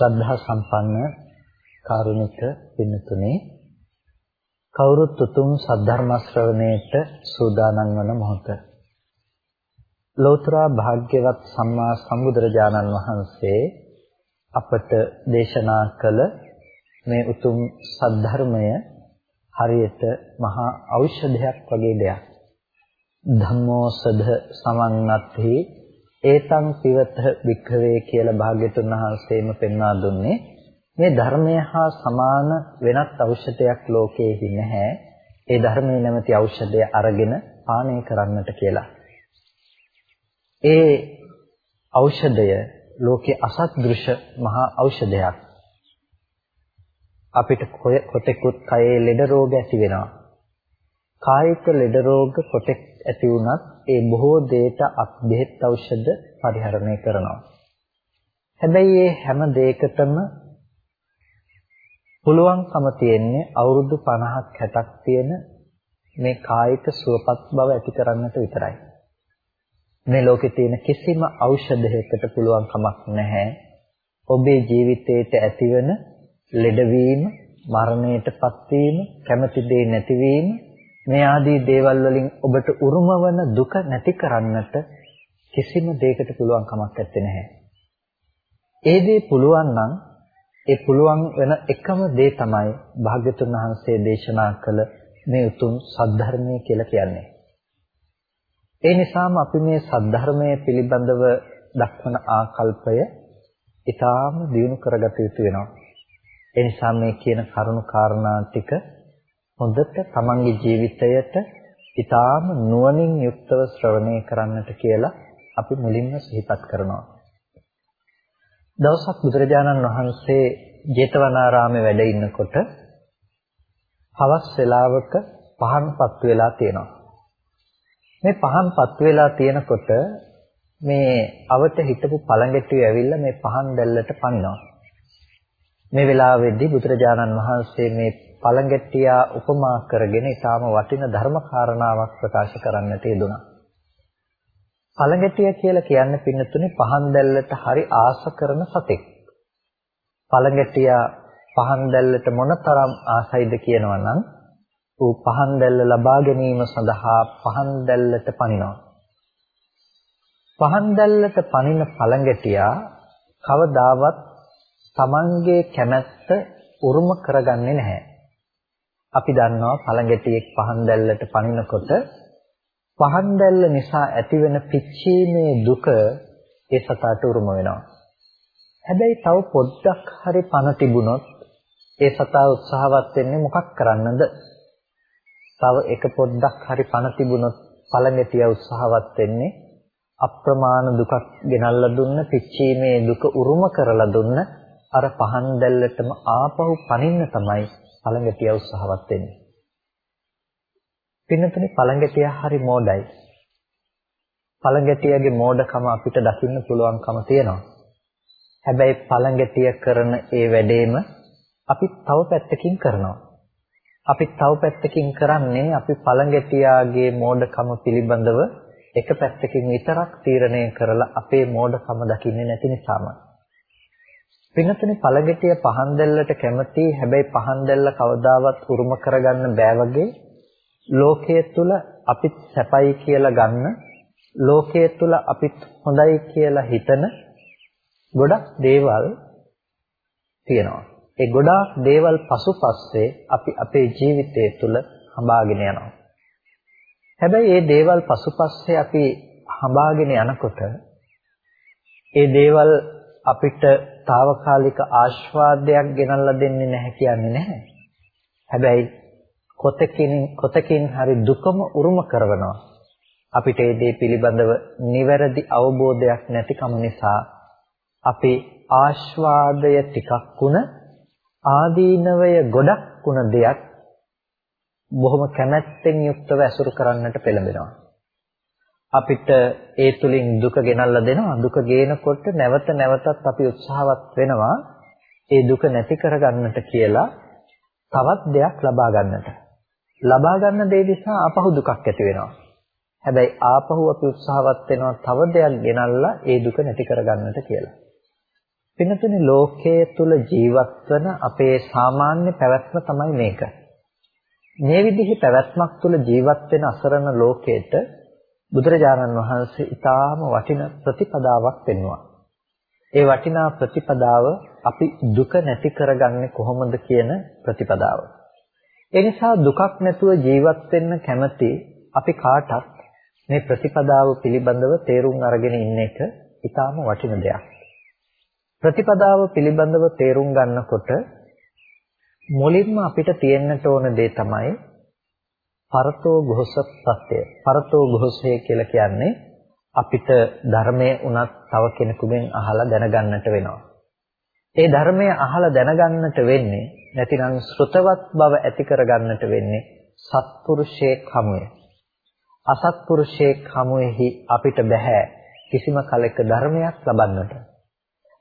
ශ්‍රද්ධා සම්පන්න කාරුණික පින්තුනේ කවුරුත් උතුම් සද්ධර්ම ශ්‍රවණයට සූදානම් වන මොහොත. ලෝතර භාග්‍යවත් සම්මා සම්බුදුරජාණන් වහන්සේ අපට දේශනා කළ මේ උතුම් සද්ධර්මය හරියට මහා ඖෂධයක් වගේ දෙයක්. ධම්මෝසධ සමන්නත්හි ඒතං පිවත වික්ඛවේ කියලා භාග්‍යතුන් වහන්සේම පෙන්වා දුන්නේ මේ ධර්මය හා සමාන වෙනත් ඖෂධයක් ලෝකයේහි නැහැ. ඒ ධර්මයේ නැමැති ඖෂධය අරගෙන පානය කරන්නට කියලා. ඒ ඖෂධය ලෝකේ අසත්දෘශ මහා ඖෂධයක්. අපිට කොටෙකුත් කයේ ලෙඩ රෝග ඇති වෙනවා. කායික ලෙඩ රෝග කොටෙක් ඇති වුණත් ඒ බොහෝ දේට අත් බෙහෙත් ඖෂධ පරිහරණය කරනවා. හැබැයි මේ හැම දෙයකටම පුළුවන්කම තියෙන්නේ අවුරුදු 50ක් 60ක් තියෙන මේ කායික සුවපත් බව ඇති කරන්නට විතරයි. මේ ලෝකේ තියෙන කිසිම ඖෂධයකට පුළුවන් කමක් නැහැ ඔබේ ජීවිතයට ඇතිවන ලෙඩවීම, මරණයටපත් වීම, කැමැති දේ නැතිවීම මේ ආදී දේවල් වලින් ඔබට උරුමවන දුක නැති කරන්නට කිසිම දෙයකට පුළුවන් කමක් නැත්තේ නැහැ. ඒ දේ පුළුවන් නම් ඒ පුළුවන් වෙන එකම දේ තමයි භාග්‍යතුන් වහන්සේ දේශනා කළ මේ උතුම් සද්ධර්මය කියලා කියන්නේ. ඒ නිසාම අපි මේ සද්ධර්මයේ පිළිබඳව දක්වන ආකල්පය ඊටාම දියුණු කරගත යුතු වෙනවා. ඒ නිසා මේ කියන කරුණු කාරණා ටික හොඳට තමන්ගේ ජීවිතයට ඊටාම නුවණින් යුක්තව ශ්‍රවණය කරන්නට කියලා අපි මුලින්ම සිහිපත් කරනවා. දවසක් බුදුරජාණන් වහන්සේ ජේතවනාරාමේ වැඩ ඉන්නකොට හවස් වෙලාවක පහන්පත් වෙලා තියෙනවා. මේ පහන්පත් වෙලා තියෙනකොට මේ අවට හිටපු පළඟැටිය ඇවිල්ලා මේ පහන් දැල්ලට පනිනවා. මේ වෙලාවේදී බුදුරජාණන් වහන්සේ මේ පළඟැට්ටියා උපමා කරගෙන ඊටාම වටින ධර්ම කාරණාවක් ප්‍රකාශ කරන්නට යෙදුණා. පළඟැටිය කියලා කියන්නේ පින්නතුනේ පහන් දැල්ලට හරි ආස කරන සතෙක්. පළඟැටියා පහන් දැල්ලට මොනතරම් ආසයිද කියනවා නම් ඌ පහන් දැල්ල ලබා ගැනීම සඳහා පහන් දැල්ලට පනිනවා. පහන් දැල්ලට පනින පළඟැටියා කවදාවත් Tamanගේ කැමැත්ත උරුම කරගන්නේ නැහැ. අපි දන්නවා පළඟැටියෙක් පහන් දැල්ලට පනිනකොට පහන් දැල්ල නිසා ඇතිවෙන පිච්චීමේ දුක ඒ සතාට උරුම වෙනවා. හැබැයි තව පොඩ්ඩක් හරි පණ තිබුණොත් ඒ සතා උත්සාහවත් වෙන්නේ මොකක් කරන්නද? තව එක පොඩ්ඩක් හරි පණ තිබුණොත් පළඟැටිය උත්සාහවත් වෙන්නේ අප්‍රමාණ දුකක් ගෙනල්ලා දුන්න පිච්චීමේ දුක උරුම කරලා දුන්න අර පහන් දැල්ලටම ආපහු පනින්න තමයි පළඟටිය උත්සාහවත් වෙන්නේ. පින්නතනේ පළඟටිය හරි මෝඩයි. පළඟටියගේ මෝඩකම අපිට දකින්න පුළුවන්කම තියෙනවා. හැබැයි පළඟටිය කරන ඒ වැඩේම අපි තව පැත්තකින් කරනවා. අපි තව පැත්තකින් කරන්නේ අපි පළඟටියාගේ මෝඩකම පිළිබඳව එක පැත්තකින් විතරක් තීරණය කරලා අපේ මෝඩකම දකින්නේ නැති නිසාමයි. පින්නතනේ පළගෙටිය පහන් දැල්ලට කැමති හැබැයි පහන් දැල්ල කවදාවත් උරුම කරගන්න බෑ වගේ ලෝකයේ තුල අපිත් සැපයි කියලා ගන්න ලෝකයේ තුල අපිත් හොඳයි කියලා හිතන ගොඩක් දේවල් තියෙනවා. ඒ ගොඩාක් දේවල් පසුපස්සේ අපි අපේ ජීවිතය තුළ හඹාගෙන යනවා. හැබැයි මේ දේවල් පසුපස්සේ අපි හඹාගෙන යනකොට ඒ දේවල් අපිට తాවකාලික ආස්වාදයක් ගෙනල්ලා දෙන්නේ නැහැ කියන්නේ නැහැ. හැබැයි කොතකින් කොතකින් හරි දුකම උරුම කරනවා. අපිට ඒ දේ පිළිබඳව නිවැරදි අවබෝධයක් නැතිකම නිසා අපි ආස්වාදය ටිකක් වුණ ආදීනවය ගොඩක් වුණ දෙයක් බොහොම කැමැත්තෙන් යුක්තව ඇසුරු කරන්නට පෙළඹෙනවා. අපිට ඒ තුලින් දුක ගෙනල්ලා දෙනවා. දුක ගේනකොට නැවත නැවතත් අපි උත්සාහවත් වෙනවා ඒ දුක නැති කරගන්නට කියලා තවත් දෙයක් ලබා ගන්නට. ලබා ගන්න දේ නිසා ආපහු දුකක් ඇති වෙනවා. හැබැයි ආපහු අපි උත්සාහවත් වෙනවා තව දෙයක් ගෙනල්ලා ඒ දුක නැති කරගන්නට කියලා. පින්නතුනේ ලෝකයේ තුල ජීවත් වන අපේ සාමාන්‍ය පැවැත්ම තමයි මේක. මේ විදිහේ පැවැත්මක් තුල ජීවත් වෙන අසරණ ලෝකයට බුදුරජාණන් වහන්සේ ඊටාම වටින ප්‍රතිපදාවක් පෙන්වුවා. ඒ වටිනා ප්‍රතිපදාව අපි දුක නැති කරගන්නේ කොහොමද කියන ප්‍රතිපදාව. ඒ නිසා දුකක් නැතුව ජීවත් වෙන්න කැමති අපි කාටත් මේ ප්‍රතිපදාව පිළිබඳව තේරුම් අරගෙන ඉන්න එක ඊටාම වටින දෙයක්. ප්‍රතිපදාව පිළිබඳව තේරුම් ගන්නකොට මුලින්ම අපිට තියෙන්නට ඕන දේ තමයි පරතෝ ഘോഷ සත්‍ය. පරතෝ ഘോഷය කියලා කියන්නේ අපිට ධර්මයේ උනත් තව කෙනෙකුගෙන් අහලා දැනගන්නට වෙනවා. ඒ ධර්මය අහලා දැනගන්නට වෙන්නේ නැතිනම් ශ්‍රතවත් බව ඇති කරගන්නට වෙන්නේ සත්පුරුෂයේ කමුවේ. අසත්පුරුෂයේ කමුවේහි අපිට බෑ කිසිම කලක ධර්මයක් ලබන්නට.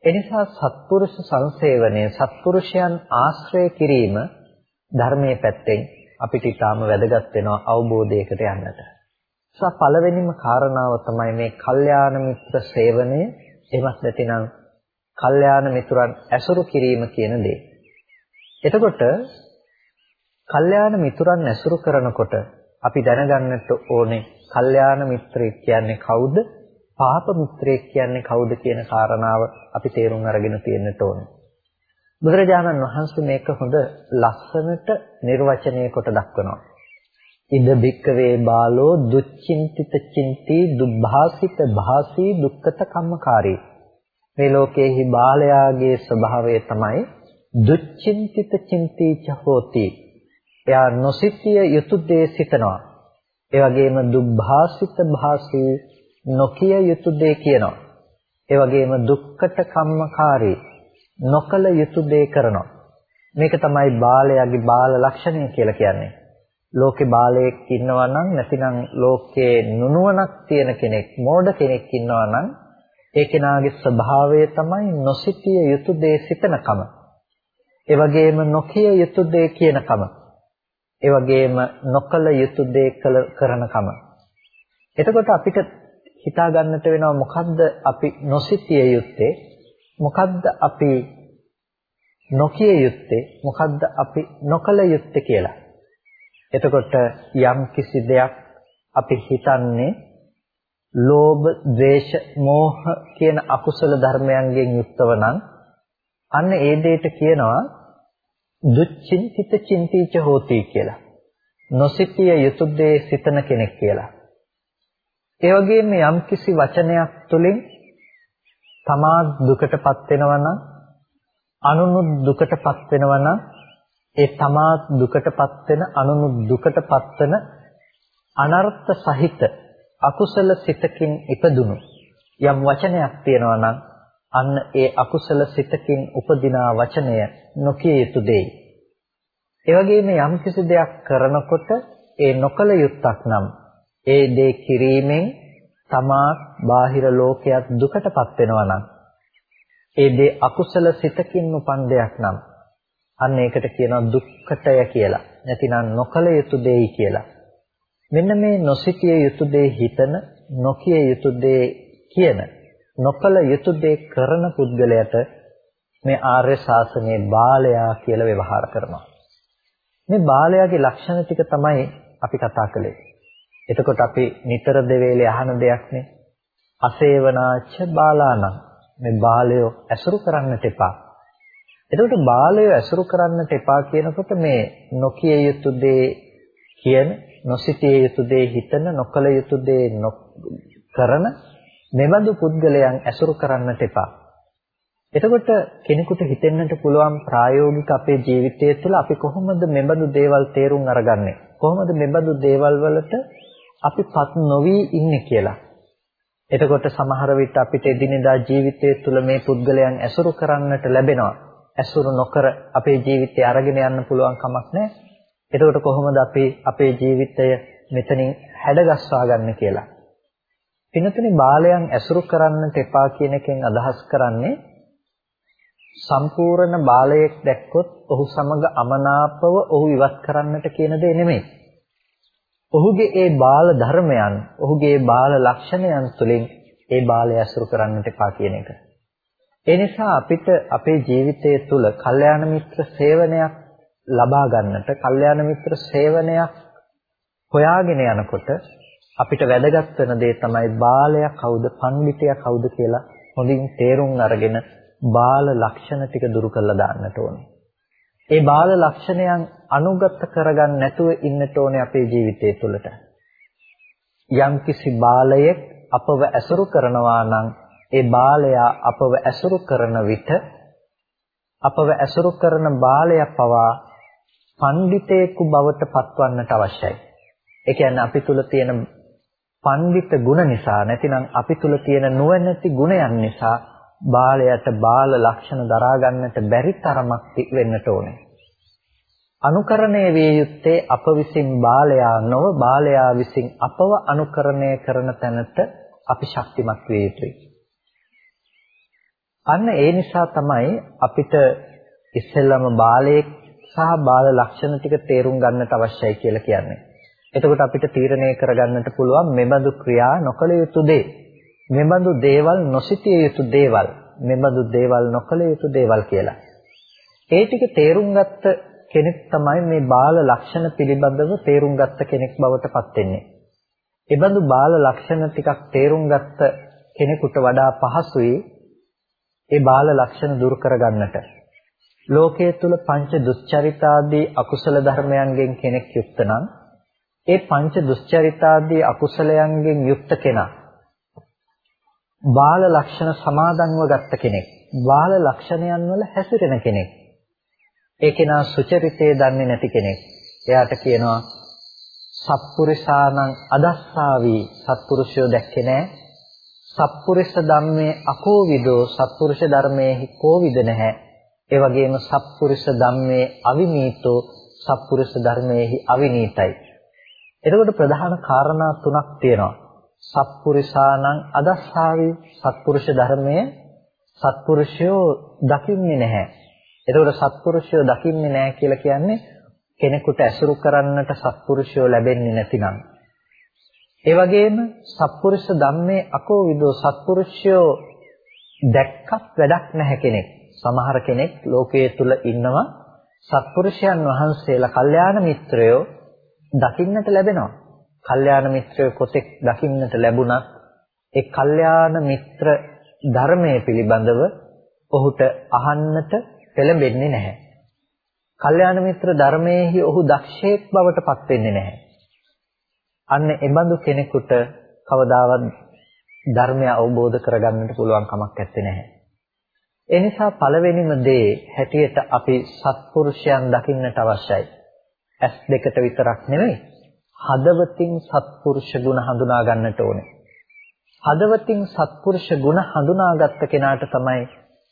එනිසා සත්පුරුෂ සංසේවනය සත්පුරුෂයන් ආශ්‍රය කිරීම ධර්මයේ පැත්තෙන් අපිට ඊටාම වැදගත් වෙනවා අවබෝධයකට යන්නට. නිසා පළවෙනිම කාරණාව තමයි මේ කල්යාණ මිත්‍ර සේවනය එහෙමත් නැතිනම් කල්යාණ මිතුරන් ඇසුරු කිරීම කියන දේ. එතකොට කල්යාණ මිතුරන් ඇසුරු කරනකොට අපි දැනගන්නට ඕනේ කල්යාණ මිත්‍රයෙක් කියන්නේ කවුද? පාප මිත්‍රයෙක් කියන්නේ කවුද කියන කාරණාව අපි තේරුම් අරගෙන තියෙන්නට ඕනේ. බුදුරජාණන් වහන්සේ මේක හොඳ ලස්සනට නිර්වචනය කොට දක්වනවා. ඉද බික්කවේ බාලෝ දුච්චින්තිත චින්ති දුබ්භාසිත භාසී දුක්ඛත කම්මකාරී මේ ලෝකයේහි බාලයාගේ ස්වභාවය තමයි දුච්චින්තිත චින්තිච හෝති එයා නොසිතිය යුතු දේ සිතනවා. ඒ වගේම දුබ්භාසිත භාසී නොකිය යුතු දේ කියනවා. ඒ වගේම දුක්කට කම්මකාරී නොකල යුතු දේ කරනවා. මේක තමයි බාලයාගේ බාල ලක්ෂණය කියලා කියන්නේ. ලෝකේ බාලයෙක් ඉන්නවා නම් නැතිනම් ලෝකේ නුනුවණක් තියෙන කෙනෙක් මෝඩ කෙනෙක් ඉන්නවා නම් ඒ කෙනාගේ ස්වභාවය තමයි නොසිතිය යුතු දේ සිතනකම. ඒ වගේම නොකිය යුතු දේ කියනකම. ඒ වගේම නොකල යුතු දේ කරනකම. එතකොට අපිට හිතා ගන්නට වෙනවා මොකද්ද අපි නොසිතිය යුත්තේ මොකද්ද අපි නොකිය යුත්තේ මොකද්ද අපි නොකල යුත්තේ කියලා. එතකොට යම් කිසි දෙයක් අපි හිතන්නේ ලෝභ, ද්වේෂ, මෝහ කියන අකුසල ධර්මයන්ගෙන් යුක්තව නම් අන්න ඒ දෙයට කියනවා දුච්චින්තිත චින්තිච හෝති කියලා. නොසිතිය යුතු දේ සිතන කෙනෙක් කියලා. ඒ වගේම යම්කිසි වචනයක් තුළින් තමා දුකටපත් වෙනවා නම් අනුනුත් දුකටපත් වෙනවා නම් ඒ තමා දුකටපත් වෙන අනුනුත් දුකටපත් වෙන අනර්ථ සහිත අකුසල සිතකින් ඉපදුණු යම් වචනයක් තියෙනවා නම් අන්න ඒ අකුසල සිතකින් උපදිනා වචනය නොකිය යුතු දෙයි. ඒ වගේම යම් කිසි දෙයක් කරනකොට ඒ නොකල යුත්තක් නම් ඒ දේ කිරීමෙන් තමා බාහිර ලෝකයක් දුකටපත් වෙනවා නම් ඒ දේ අකුසල සිතකින් උපන් දෙයක් නම් අන්න ඒකට කියනවා දුක්ඛතය කියලා. නැතිනම් නොකල යුතු දෙයි කියලා. මෙන්න මේ නොසිතිය යුතු දේ හිතන, නොකිය යුතු දේ කියන නොකල යුතු දේ කරන පුද්ගලයාට මේ ආර්ය ශාසනයේ බාලයා කියලා ව්‍යවහාර කරනවා. මේ බාලයාගේ ලක්ෂණ ටික තමයි අපි කතා කළේ. එතකොට අපි නිතර දෙවේලේ අහන දෙයක්නේ. අසේවනාච්ච බාලානම් මේ බාලයෝ ඇසුරු කරන්නට එපා. එතකොට බාලයෝ ඇසුරු කරන්නට එපා කියනකොට මේ නොකිය යුතු දේ කියන, නොසිතිය යුතු දේ හිතන, නොකල යුතු දේ කරන මෙබඳු පුද්ගලයන් ඇසුරු කරන්නට එපා. එතකොට කෙනෙකුට හිතෙන්නට පුළුවන් ප්‍රායෝගික අපේ ජීවිතය තුළ අපි කොහොමද මෙබඳු දේවල් තේරුම් අරගන්නේ? කොහොමද මෙබඳු දේවල් වලට අපිපත් නොවි ඉන්නේ කියලා. එතකොට සමහර විට අපිට එදිනෙදා ජීවිතය තුළ මේ පුද්ගලයන් ඇසුරු කරන්නට ලැබෙනවා. ඇසුරු නොකර අපේ ජීවිතය අරගෙන යන්න පුළුවන් කමක් නැහැ. එතකොට කොහොමද අපි අපේ ජීවිතය මෙතනින් හැඩගස්වා ගන්න කියලා. පිනතුනි බාලයන් ඇසුරු කරන්නට එපා කියන එකෙන් අදහස් කරන්නේ සම්පූර්ණ බාලයෙක් දැක්කොත් ඔහු සමග අමනාපව ඔහු ඉවත් කරන්නට කියන දේ නෙමෙයි. ඔහුගේ ඒ බාල ධර්මයන්, ඔහුගේ බාල ලක්ෂණයන් තුළින් ඒ බාලය ඇසුරු කරන්නට එපා කියන එක. ඒ නිසා අපිට අපේ ජීවිතය තුළ කල්යාණ මිත්‍ර සේවනයක් ලබා ගන්නට, කල්යාණ මිත්‍ර සේවනයක් හොයාගෙන යනකොට අපිට වැදගත් වෙන දේ තමයි බාලයා කවුද, පඬිතියා කවුද කියලා හොඳින් තේරුම් අරගෙන බාල ලක්ෂණ ටික දුරු කරලා දාන්නට ඕනේ. ඒ බාල ලක්ෂණයන් අනුගත කරගන්න නැතුව ඉන්නට ඕනේ අපේ ජීවිතය තුළට. යම්කිසි බාලයෙක් අපව ඇසුරු කරනවා නම් ඒ බාලයා අපව ඇසුරු කරන විට අපව ඇසුරු කරන බාලයා පවා පඬිතේකු බවට පත්වන්නට අවශ්‍යයි. ඒ කියන්නේ අපි තුල තියෙන පඬිත ගුණ නිසා නැතිනම් අපි තුල තියෙන නුවණැති ගුණයන් නිසා බාලයට බාල ලක්ෂණ දරා ගන්නට බැරි තරමක් වෙන්නට ඕනේ. අනුකරණය විය යුත්තේ අප විසින් බාලයා නොව බාලයා විසින් අපව අනුකරණය කරන තැනට අපි ශක්තිමත් විය යුතුයි. අන්න ඒ නිසා තමයි අපිට ඉස්සෙල්ලම බාලයෙක් සහ බාල ලක්ෂණ ටික තේරුම් ගන්නට අවශ්‍යයි කියලා කියන්නේ. එතකොට අපිට තීරණය කරගන්නට පුළුවන් මෙබඳු ක්‍රියා නොකළ යුතු දේ. මෙබඳු දේවල් නොසිතිය යුතු දේවල්. මෙබඳු දේවල් නොකළ යුතු දේවල් කියලා. ඒ ටික තේරුම් ගත්ත කෙනෙක් තමයි මේ බාල ලක්ෂණ පිළිබඳව තේරුම් ගත්ත කෙනෙක් බවට පත් වෙන්නේ. එබඳු බාල ලක්ෂණ ටිකක් තේරුම් ගත්ත කෙනෙකුට වඩා පහසුයි ඒ බාල ලක්ෂණ දුරු කරගන්නට. ලෝකයේ තුල පංච දුස්චරිතාදී අකුසල ධර්මයන්ගෙන් කෙනෙක් යුක්ත නම් ඒ පංච දුස්චරිතාදී අකුසලයන්ගෙන් යුක්ත කෙනා බාල ලක්ෂණ සමාදන්ව ගත්ත කෙනෙක්. බාල ලක්ෂණයන් වල හැසිරෙන කෙනෙක්. ඒ කෙනා සුචරිතේ දන්නේ නැති කෙනෙක්. එයාට කියනවා සත්පුරුෂානං අදස්සාවි සත්පුරුෂයෝ දැක්කේ නැහැ. සත්පුරුෂ ධම්මේ අකෝවිදෝ සත්පුරුෂ ධර්මයේ කෝවිද නැහැ. ඒ වගේම සත්පුරුෂ ධම්මේ අවිනීතෝ සත්පුරුෂ ධර්මයේහි අවිනීතයි. එතකොට ප්‍රධාන කාරණා තුනක් තියෙනවා. සත්පුරුෂානං අදස්සාවි සත්පුරුෂ ධර්මයේ සත්පුරුෂයෝ දකින්නේ නැහැ. එතකොට සත්පුරුෂයෝ දකින්නේ නැහැ කියලා කියන්නේ කෙනෙකුට ඇසුරු කරන්නට සත්පුරුෂයෝ ලැබෙන්නේ නැතිනම්. ඒ වගේම සත්පුරුෂ ධම්මේ අකෝ විදෝ සත්පුරුෂයෝ දැක්කත් වැඩක් නැහැ කෙනෙක්. සමහර කෙනෙක් ලෝකයේ තුල ඉන්නවා සත්පුරුෂයන් වහන්සේලා කල්යාණ මිත්‍රයෝ දකින්නට ලැබෙනවා. කල්යාණ මිත්‍රයෝ කොතෙක් දකින්නට ලැබුණත් ඒ කල්යාණ මිත්‍ර ධර්මයේ පිළිබඳව ඔහුට අහන්නට පෙළඹෙන්නේ නැහැ. කල්යාණ මිත්‍ර ධර්මයේහි ඔහු දක්ෂයෙක් බවට පත් වෙන්නේ නැහැ. අන්න එබඳු කෙනෙකුට කවදාවත් ධර්මය අවබෝධ කරගන්නට පුළුවන් කමක් නැත්තේ නැහැ. ඒ නිසා පළවෙනිම දේ හැටියට අපි සත්පුරුෂයන් දකින්නට අවශ්‍යයි. ඇස් දෙකට විතරක් නෙවෙයි හදවතින් සත්පුරුෂ ගුණ හඳුනා ගන්නට ඕනේ. හදවතින් සත්පුරුෂ ගුණ හඳුනාගත්ත කෙනාට තමයි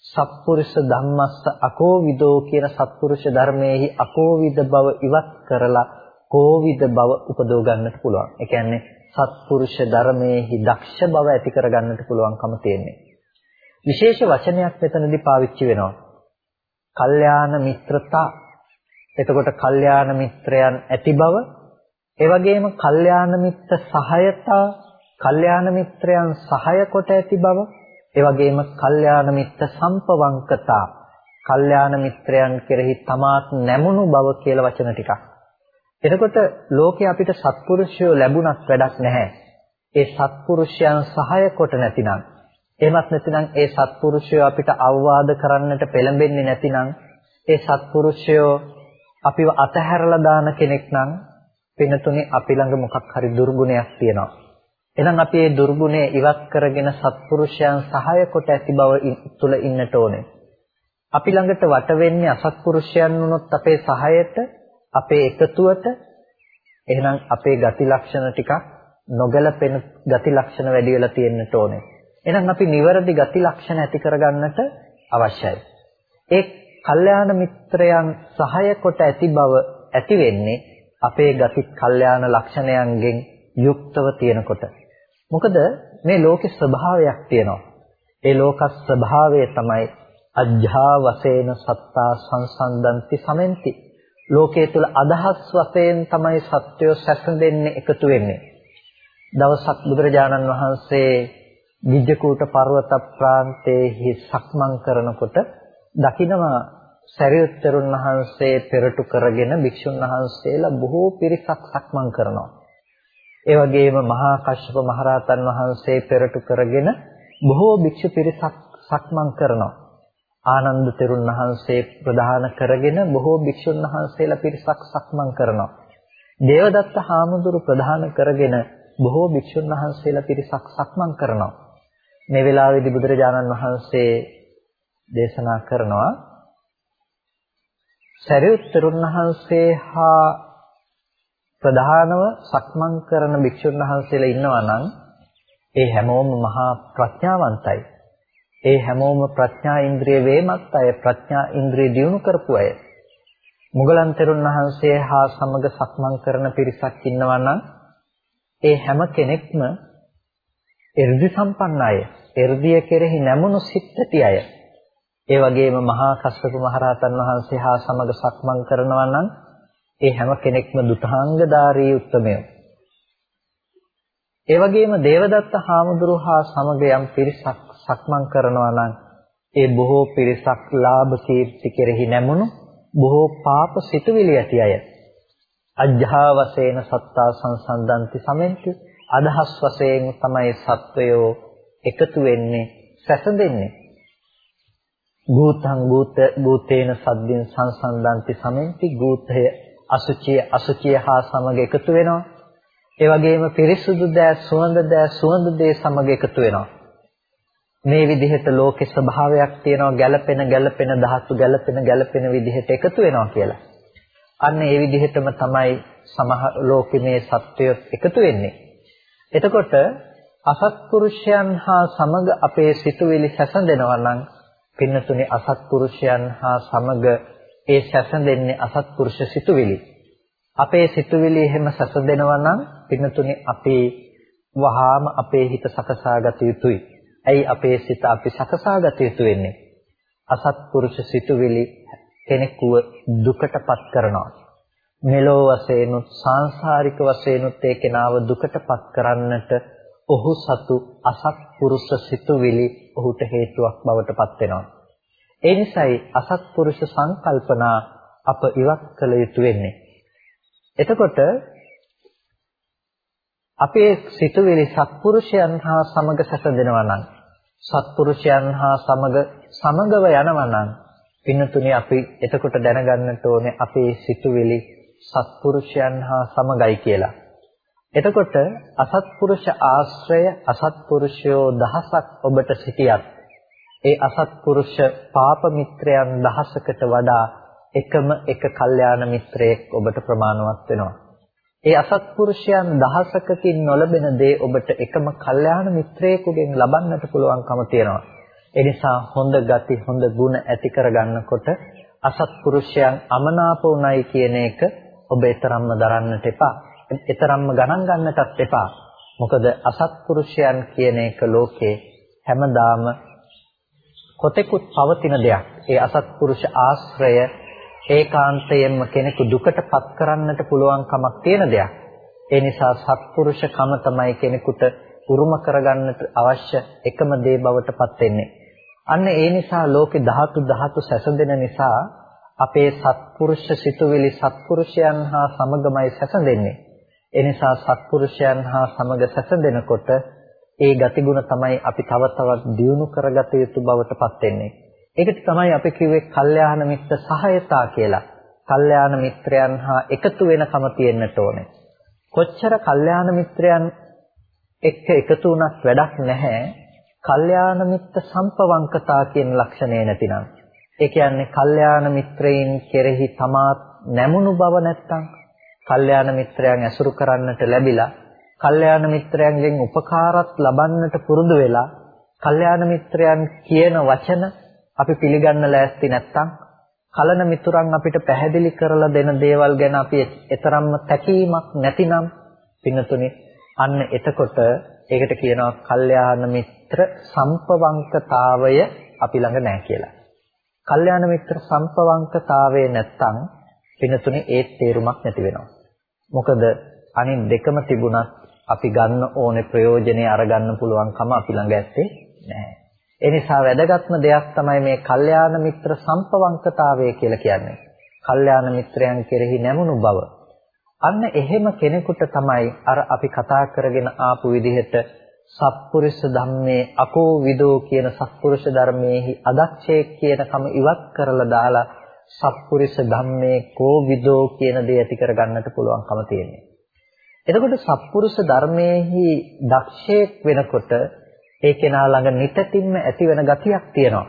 සත්පුරුෂ ධම්මස්ස අකෝවිදෝ කියන සත්පුරුෂ ධර්මයේහි අකෝවිද බව ඉවත් කරලා කෝවිද බව උපදව ගන්නට පුළුවන්. ඒ කියන්නේ සත්පුරුෂ ධර්මයේහි දක්ෂ බව ඇති කර ගන්නට පුළුවන්කම තියෙන්නේ. විශේෂ වචනයක් මෙතනදී පාවිච්චි වෙනවා. කල්යාණ මිත්‍රතා. එතකොට කල්යාණ මිත්‍රයන් ඇති බව ඒ වගේම කල්යාණ මිත්‍ර සහායතා, කල්යාණ මිත්‍රයන් සහාය කොට ඇති බව, ඒ වගේම කල්යාණ මිත්‍ර සම්පවංකතා, කල්යාණ මිත්‍රයන් කෙරෙහි තමාත් නැමුණු බව කියලා වචන ටිකක්. එතකොට ලෝකේ අපිට සත්පුරුෂයෝ ලැබුණත් වැඩක් නැහැ. ඒ සත්පුරුෂයන් සහාය කොට නැතිනම් එහෙමත් නැතිනම් ඒ සත්පුරුෂයෝ අපිට අවවාද කරන්නට පෙළඹෙන්නේ නැතිනම් ඒ සත්පුරුෂයෝ අපිව අතහැරලා දාන කෙනෙක් නම් පිනතුනේ අපි ළඟ මොකක් හරි දුර්ගුණයක් තියෙනවා. එහෙනම් අපි මේ දුර්ගුණය ඉවත් කරගෙන සත්පුරුෂයන් සහාය කොට ඇති බව තුල ඉන්නට ඕනේ. අපි ළඟට වට වෙන්නේ අසත්පුරුෂයන් වුණොත් අපේ සහායට, අපේ එකතුවට එහෙනම් අපේ ගති ලක්ෂණ ටිකක් නොගැලපෙන ගති ලක්ෂණ වැඩි වෙලා තියෙන්නට ඕනේ. එහෙනම් අපි නිවැරදි ගති ලක්ෂණ ඇති කරගන්නට අවශ්‍යයි. ඒ කල්යාණ මිත්‍රයන් සහාය කොට ඇති බව ඇති වෙන්නේ අපේ ගති කල්යාණ ලක්ෂණයන්ගෙන් යුක්තව තියෙනකොට. මොකද මේ ලෝකේ ස්වභාවයක් තියෙනවා. ඒ ලෝක ස්වභාවය තමයි අජ්ජා වශයෙන් සත්තා සංසන්දන්ති සමෙන්ති. ලෝකයේ තුල අදහස් වශයෙන් තමයි සත්‍යය සැසඳෙන්නේ එකතු වෙන්නේ. දවසක් බුදුරජාණන් වහන්සේ විජ්ජකූට පර්වත ප්‍රාන්තයේ සක්මන් කරනකොට දකිනවා සරියුත්තරුන් වහන්සේ පෙරටු කරගෙන භික්ෂුන් වහන්සේලා බොහෝ පිරිසක් සක්මන් කරනවා. ඒ වගේම මහා කශ්‍යප මහරහතන් වහන්සේ පෙරටු කරගෙන බොහෝ භික්ෂු පිරිසක් සක්මන් කරනවා. ආනන්ද තෙරුන් වහන්සේ ප්‍රදාන කරගෙන බොහෝ භික්ෂුන් වහන්සේලා පිරිසක් සක්මන් කරනවා. දේවදත්ත හාමුදුරු ප්‍රදාන කරගෙන බොහෝ භික්ෂුන් වහන්සේලා පිරිසක් සක්මන් කරනවා. මේ වෙලාවේදී බුදුරජාණන් වහන්සේ දේශනා කරනවා සරියුත්තරුන් වහන්සේ හා ප්‍රධානව සක්මන් කරන භික්ෂුන් වහන්සේලා ඉන්නවා නම් ඒ හැමෝම මහා ප්‍රඥාවන්තයි. ඒ හැමෝම ප්‍රඥා ඉන්ද්‍රිය වේමත් අය ප්‍රඥා ඉන්ද්‍රිය දියුණු කරපු අය. මුගලන් තෙරුන් වහන්සේ හා සමග සක්මන් කරන පිරිසක් ඉන්නවා නම් ඒ හැම කෙනෙක්ම එර්ධි සම්පන්න අය. එර්ධිය කෙරෙහි නැමුණු සිත් ඇති අය. ඒ වගේම මහා කස්සප මහරහතන් වහන්සේ හා සමග සක්මන් කරනවා නම් ඒ හැම කෙනෙක්ම දුතාංගධාරී උත්තමයෝ. ඒ වගේම දේවදත්ත හාමුදුරුවෝ හා සමග යම් පිරිසක් සක්මන් කරනවා නම් ඒ බොහෝ පිරිසක් ලාභ කීර්ති කෙරෙහි නැමුණු බොහෝ පාප සිතුවිලි ඇති අය. අජ්ජා වශයෙන් සත්තා සංසන්දන්ති සමෙන්ති අදහස් වශයෙන් තමයි සත්වයෝ එකතු වෙන්නේ සැසඳෙන්නේ භූතං භූත භූතේන සද්දින් සංසන්දන්ති සමෙන්ති භූතය අසුචිය අසුචිය හා සමග එකතු වෙනවා. ඒ වගේම පිරිසුදු දෑ සුවඳ දෑ සුවඳ දේ සමග එකතු වෙනවා. මේ විදිහට ලෝකේ ස්වභාවයක් තියෙනවා. ගැළපෙන ගැළපෙන ධාතු ගැළපෙන ගැළපෙන විදිහට එකතු වෙනවා කියලා. අන්න ඒ විදිහටම තමයි සමහ ලෝකෙමේ සත්වය එකතු වෙන්නේ. එතකොට අසත්පුරුෂයන් හා සමග අපේ සිතුවිලි සැසඳෙනවා නම් පින්නතුනේ අසත්පුරුෂයන් හා සමග ඒ සැසඳෙන්නේ අසත්පුරුෂ සිතුවිලි. අපේ සිතුවිලි එහෙම සැසඳෙනවා නම් පින්නතුනේ අපේ වහාම අපේ හිත සකසාගත යුතුයි. ඇයි අපේ සිත අපි සකසාගත යුතු වෙන්නේ? අසත්පුරුෂ සිතුවිලි කෙනෙකුව දුකටපත් කරනවා. මෙලෝ වශයෙන්ුත් සාංශාරික වශයෙන්ුත් ඒ කෙනාව දුකටපත් කරන්නට ඔහු සතු අසත්පුරුෂ සිතුවිලි ඔහුට හේතුවක් බවට පත් වෙනවා. ඒ නිසායි අසත්පුරුෂ සංකල්පනා අප ඉවත් කළ යුතු වෙන්නේ. එතකොට අපේ සිතුවිලි සත්පුරුෂයන් හා සමග සැසඳෙනවා නම් සත්පුරුෂයන් හා සමග සමගව යනවා නම් පින්නතුනේ අපි එතකොට දැනගන්නට ඕනේ අපේ සිතුවිලි සත්පුරුෂයන් හා සමගයි කියලා. එතකොට අසත්පුරුෂ ආශ්‍රය අසත්පුරුෂයෝ දහසක් ඔබට සිටියත් ඒ අසත්පුරුෂ පාප මිත්‍රයන් දහසකට වඩා එකම එක කල්යාණ මිත්‍රයෙක් ඔබට ප්‍රමාණවත් වෙනවා. ඒ අසත්පුරුෂයන් දහසකකින් නොලබෙන දේ ඔබට එකම කල්යාණ මිත්‍රයෙකුගෙන් ලබන්නට පුළුවන්කම තියෙනවා. ඒ නිසා හොඳ ගති හොඳ ගුණ ඇති කරගන්නකොට අසත්පුරුෂයන් අමනාප උනායි කියන එක ඔබ ඊතරම්ම දරන්නට එපා. ඊතරම්ම ගණන් ගන්නටත් එපා. මොකද අසත්පුරුෂයන් කියන එක ලෝකේ හැමදාම කොතෙකුත් පවතින දෙයක්. ඒ අසත්පුරුෂ ආශ්‍රය ඒකාන්තයෙන්ම කෙනෙකු දුකටපත් කරන්නට පුළුවන් කමක් තියෙන දෙයක්. ඒ නිසා සත්පුරුෂකම තමයි කෙනෙකුට උරුම කරගන්නට අවශ්‍ය එකම දේ බවට පත් වෙන්නේ. අන්න ඒ නිසා ලෝකේ ධාතු ධාතු සැසඳෙන නිසා අපේ සත්පුරුෂ සිතුවිලි සත්පුරුෂයන් හා සමගමයි සැසඳෙන්නේ. එනිසා සත්පුරුෂයන් හා සමග සැසඳෙනකොට ඒ ගතිගුණ තමයි අපි තව තවත් දියුණු කරගත යුතු බවට පත් වෙන්නේ. ඒකට තමයි අපි කිව්වේ කල්යාණ මිත්‍ර සහායතා කියලා. කල්යාණ මිත්‍රයන් හා එකතු වෙනකම තියෙන්නට ඕනේ. කොච්චර කල්යාණ මිත්‍රයන් එක්ක එකතු වුණත් වැඩක් නැහැ. කල්යාණ මිත්‍ර සම්පවංකතා කියන ලක්ෂණය නැතිනම්. ඒ කියන්නේ කල්යාණ මිත්‍රයින් කෙරෙහි තමාත් නැමුණු බව නැත්තම් කල්යාණ මිත්‍රයන් ඇසුරු කරන්නට ලැබිලා කල්යාණ මිත්‍රයන්ගෙන් උපකාරත් ලබන්නට පුරුදු වෙලා කල්යාණ මිත්‍රයන් කියන වචන අපි පිළිගන්න ලෑස්ති නැත්තම් කලන මිතුරන් අපිට පැහැදිලි කරලා දෙන දේවල් ගැන අපි එතරම්ම තැකීමක් නැතිනම් පින්නතුනේ අන්න එතකොට ඒකට කියනවා කල්යාණ මිත්‍ර සම්පවංකතාවය අපි ළඟ නැහැ කියලා. කල්යාණ මිත්‍ර සම්පවංකතාවය නැත්තම් පින්නතුනේ ඒ තේරුමක් නැති වෙනවා. මොකද අනිත් දෙකම තිබුණත් අපි ගන්න ඕනේ ප්‍රයෝජනේ අරගන්න පුළුවන්කම අපි ළඟ ඇත්තේ නැහැ. ඒ නිසා වැදගත්ම දෙයක් තමයි මේ කල්යාණ මිත්‍ර සම්පවංකතාවය කියලා කියන්නේ. කල්යාණ මිත්‍රයන් කෙරෙහි නැමුණු බව. අන්න එහෙම කෙනෙකුට තමයි අර අපි කතා කරගෙන ආපු විදිහට සත්පුරුෂ ධම්මේ අකෝ විදෝ කියන සත්පුරුෂ ධර්මයේහි අදක්ෂයෙක් කියන කම ඉවත් කරලා දාලා සත්පුරුෂ ධම්මේ කෝ විදෝ කියන දේ ඇති කරගන්නට පුළුවන්කම තියෙනවා. එතකොට සත්පුරුෂ ධර්මයේහි දක්ෂයෙක් වෙනකොට ඒ කෙනා ළඟ නිතතින්ම ඇති වෙන ගතියක් තියෙනවා.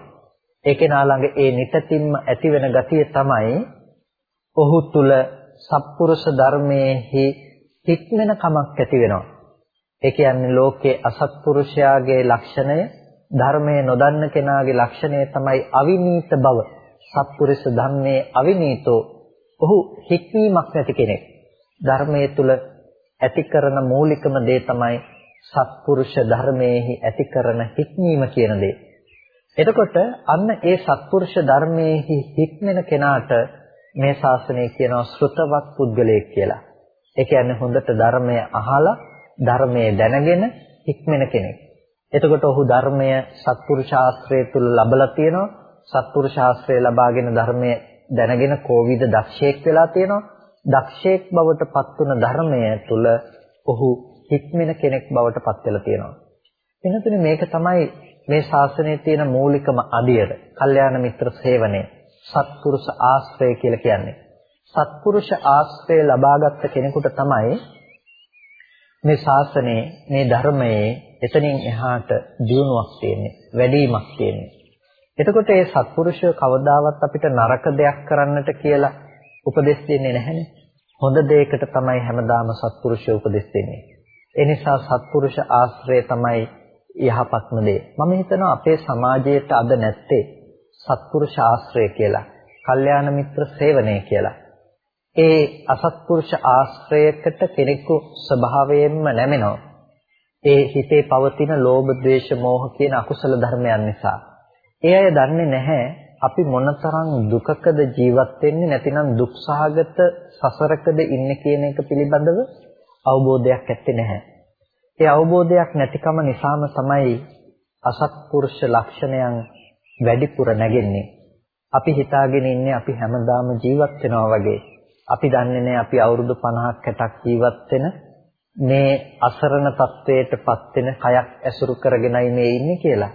ඒ කෙනා ළඟ ඒ නිතතින්ම ඇති වෙන ගතිය තමයි ඔහු තුල සත්පුරුෂ ධර්මයේහි හික්මන කමක් ඇති වෙනවා. ඒ කියන්නේ ලෝකේ අසත්පුරුෂයාගේ ලක්ෂණය ධර්මයේ නොදන්න කෙනාගේ ලක්ෂණය තමයි අවිනීත බව. සත්පුරුෂ ධම්මේ අවිනීතෝ ඔහු හික්මීමක් නැති කෙනෙක්. ධර්මයේ තුල ඇති කරන මූලිකම දේ තමයි සත්පුරුෂ ධර්මයේහි ඇති කරන හික්මීම කියන දේ. එතකොට අන්න ඒ සත්පුරුෂ ධර්මයේහි හික්මෙන කෙනාට මේ ශාසනය කියනවා ශ්‍රුතවත් පුද්ගලයෙක් කියලා. ඒ කියන්නේ හොඳට ධර්මය අහලා ධර්මයේ දැනගෙන හික්මෙන කෙනෙක්. එතකොට ඔහු ධර්මය සත්පුරුෂ ශාස්ත්‍රය තුල ලබලා තියෙනවා. සත්පුරුෂ ශාස්ත්‍රය ලබාගෙන ධර්මය දැනගෙන කෝවිද දක්ෂයෙක් වෙලා තියෙනවා. දක්ෂයෙක් බවට පත්වන ධර්මය තුල ඔහු හික්මෙන කෙනෙක් බවට පත් වෙලා තියෙනවා. එනතුනේ මේක තමයි මේ ශාසනයේ තියෙන මූලිකම අදියර. කල්යාණ මිත්‍ර සේවනය. සත්පුරුෂ ආශ්‍රය කියලා කියන්නේ. සත්පුරුෂ ආශ්‍රය ලබාගත් කෙනෙකුට තමයි මේ ශාසනයේ මේ ධර්මයේ එතනින් එහාට දියුණුවක් තියෙන්නේ, වැඩිවීමක් තියෙන්නේ. එතකොට මේ සත්පුරුෂය කවදාවත් අපිට නරක දෙයක් කරන්නට කියලා උපදෙස් දෙන්නේ නැහැනේ. හොඳ දෙයකට තමයි හැමදාම සත්පුරුෂය උපදෙස් දෙන්නේ. ඒ නිසා සත්පුරුෂ ආශ්‍රය තමයි යහපත්ම දේ. මම හිතනවා අපේ සමාජයට අද නැත්තේ සත්පුරුෂ ආශ්‍රය කියලා. කල්යාණ මිත්‍ර සේවනය කියලා. ඒ අසත්පුරුෂ ආශ්‍රයකට කෙනෙකු ස්වභාවයෙන්ම නැමෙනවා. ඒ හිතේ පවතින ලෝභ, ද්වේෂ, මෝහ කියන අකුසල ධර්මයන් නිසා. ඒ අය දන්නේ නැහැ අපි මොනතරම් දුකකද ජීවත් වෙන්නේ නැතිනම් දුක්සහගත සසරකද ඉන්නේ කියන එක පිළිබඳව අවබෝධයක් ඇත්තේ නැහැ. ඒ අවබෝධයක් නැතිකම නිසාම තමයි අසත්පුරුෂ ලක්ෂණයන් වැඩිපුර නැගෙන්නේ. අපි හිතාගෙන ඉන්නේ අපි හැමදාම ජීවත් වෙනවා වගේ. අපි දන්නේ නැහැ අපි අවුරුදු 50ක් 60ක් ජීවත් වෙන මේ අසරණ තත්වයටපත් වෙන කයක් ඇසුරු කරගෙනයි මේ ඉන්නේ කියලා.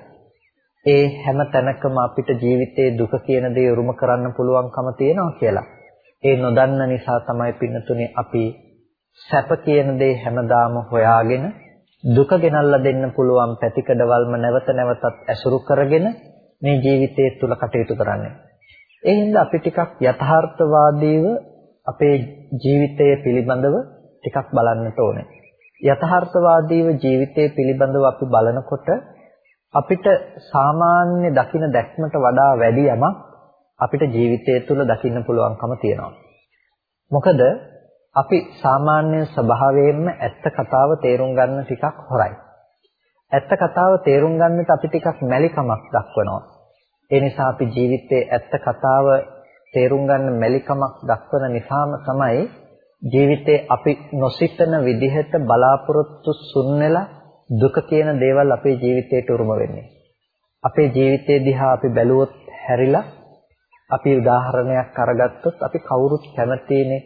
ඒ හැම තැනකම අපිට ජීවිතයේ දුක කියන දේ උරුම කරන්න පුළුවන්කම තියෙනවා කියලා. ඒ නොදන්න නිසා තමයි පින්නතුනේ අපි සැප කියන දේ හැමදාම හොයාගෙන දුක ගෙනල්ලා දෙන්න පුළුවන් පැතිකඩවල්ම නැවත නැවතත් ඇසුරු කරගෙන මේ ජීවිතය තුල කටයුතු කරන්නේ. ඒ හින්දා අපි ටිකක් යථාර්ථවාදීව අපේ ජීවිතය පිළිබඳව ටිකක් බලන්නට ඕනේ. යථාර්ථවාදීව ජීවිතය පිළිබඳව අපි බලනකොට අපිට සාමාන්‍ය දකින දැක්මට වඩා වැඩි යමක් අපිට ජීවිතය තුළ දකින්න පුළුවන්කම තියෙනවා. මොකද අපි සාමාන්‍ය ස්වභාවයෙන්ම ඇත්ත කතාව තේරුම් ගන්න ටිකක් හොරයි. ඇත්ත කතාව තේරුම් ගන්නට අපි ටිකක් මැලිකමක් දක්වනවා. ඒ නිසා අපි ජීවිතයේ ඇත්ත කතාව තේරුම් ගන්න මැලිකමක් දක්වන නිසාම තමයි ජීවිතේ අපි නොසිතන විදිහට බලාපොරොත්තු සුන්නෙලා දුක කියන දේවල් අපේ ජීවිතයට උරුම වෙන්නේ. අපේ ජීවිතය දිහා අපි බැලුවොත් හැරිලා අපි උදාහරණයක් අරගත්තොත් අපි කවුරුත් කැමතිනේ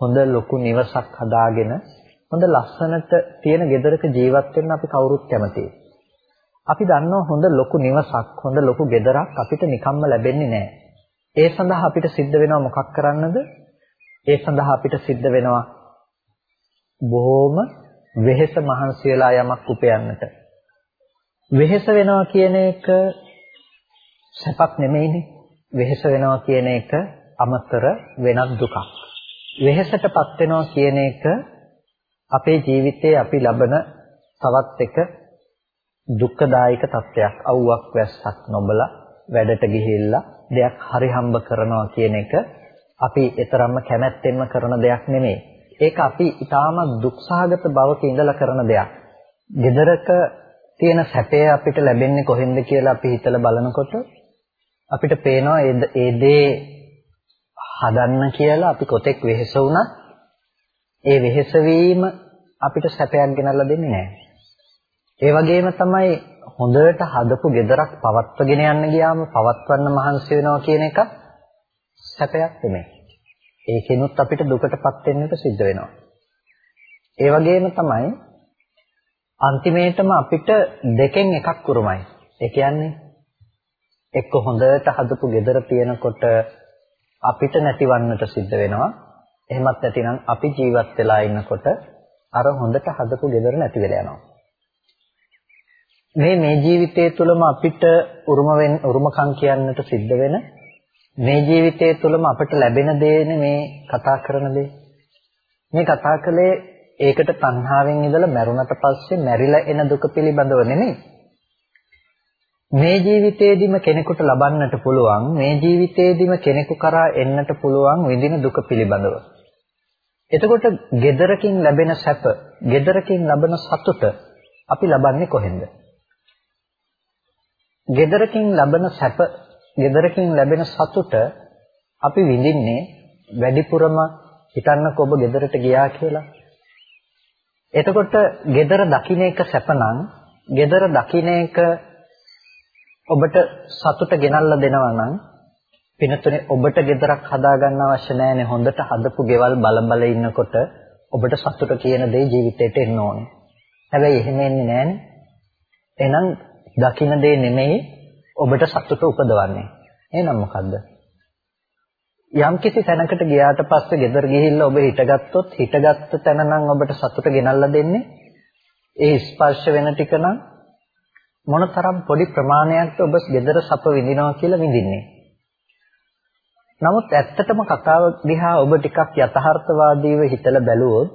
හොඳ ලොකු නිවසක් හදාගෙන හොඳ ලස්සනට තියෙන ගෙදරක ජීවත් වෙන්න අපි කවුරුත් කැමතියි. අපි දන්නවා හොඳ ලොකු නිවසක් හොඳ ලොකු ගෙදරක් අපිට නිකම්ම ලැබෙන්නේ නැහැ. ඒ සඳහා අපිට සිද්ධ වෙනවා මොකක් කරන්නද? ඒ සඳහා අපිට සිද්ධ වෙනවා බොහොම වෙහෙස මහන්සි වෙලා යමක් උපයන්නට. වෙහෙස වෙනවා කියන එක සැපක් නෙමෙයිනේ. වෙහෙස වෙනවා කියන එක අමතර වෙනත් දුකක්. වෙහෙසටපත් වෙනවා කියන එක අපේ ජීවිතයේ අපි ලබන තවත් එක දුක්ඛදායක තත්ත්වයක්. අවුවක් වැස්සක් නොබලා වැඩට ගිහිල්ලා දෙයක් හරි හම්බ කරනවා කියන එක අපි ඊතරම්ම කැමැත්තෙන්ම කරන දෙයක් නෙමෙයි. ඒක අපි ඊටාම දුක්සහගත භවක ඉඳලා කරන දෙයක්. gedaraka තියෙන සැපය අපිට ලැබෙන්නේ කොහෙන්ද කියලා අපි හිතලා බලනකොට අපිට පේනවා ඒ දේ හදන්න කියලා අපි කොතෙක් වෙහෙස වුණත් ඒ වෙහෙස වීම අපිට සැපයක් ගෙනල්ලා දෙන්නේ නැහැ. ඒ වගේම තමයි හොඳට හදපු gedarak පවත්වගෙන යන්න ගියාම පවත්වන්න මහන්සි වෙනවා කියන එක සැපයක් නෙමෙයි. ඒකෙනුත් අපිට දුකටපත් වෙන්නට සිද්ධ වෙනවා. ඒ වගේම තමයි අන්තිමේටම අපිට දෙකෙන් එකක් උරුමයි. ඒ කියන්නේ එක්ක හොඳට හදපු gedara තියෙනකොට අපිට නැතිවන්නට සිද්ධ වෙනවා. එහෙමත් නැතිනම් අපි ජීවත් වෙලා ඉන්නකොට අර හොඳට හදපු gedara නැති වෙලා යනවා. මේ මේ ජීවිතය තුළම අපිට උරුම වෙන උරුමකම් කියන්නට සිද්ධ වෙන මේ ජීවිතය තුළම අපිට ලැබෙන දේනේ මේ කතා කරන දේ. මේ කතා කළේ ඒකට තණ්හාවෙන් ඉඳලා මැරුණට පස්සේ මැරිලා එන දුක පිළිබඳව නෙමෙයි. මේ ජීවිතේදීම කෙනෙකුට ලබන්නට පුළුවන් මේ ජීවිතේදීම කෙනෙකු කරා එන්නට පුළුවන් විඳින දුක පිළිබඳව. එතකොට gedarakin ලැබෙන සැප, gedarakin ලබන සතුට අපි ලබන්නේ කොහෙන්ද? gedarakin ලබන සැප, gedarakin ලැබෙන සතුට අපි විඳින්නේ වැඩිපුරම හිතන්නකෝ ඔබ ගෙදරට ගියා කියලා. එතකොට ගෙදර දකින්න එක සැපනම් ගෙදර දකින්න එක ඔබට සතුට ගෙනල්ලා දෙනවා නම් පිනතුනේ ඔබට ගෙදරක් හදාගන්න අවශ්‍ය නැහැනේ හොඳට හදපු ගෙවල් බල බල ඉන්නකොට ඔබට සතුට කියන දේ ජීවිතේට එන්න ඕනේ. හැබැයි එහෙම එන්නේ නැහනේ. එහෙනම් දකින්න දේ නෙමෙයි ඔබට සතුට උපදවන්නේ. එහෙනම් මොකද්ද? යම් කිසි තැනකට ගියාට පස්සේ ගෙදර ගිහිල්ලා ඔබ හිටගත්තොත් හිටගත්ත තැන නම් ඔබට සතුට ගෙනල්ලා දෙන්නේ ඒ ස්පර්ශ වෙන ටික නම් මොනතරම් පොඩි ප්‍රමාණයක්ද ඔබ ගෙදර සප විඳිනවා කියලා විඳින්නේ. නමුත් ඇත්තටම කතාව දිහා ඔබ ටිකක් යථාර්ථවාදීව හිතලා බැලුවොත්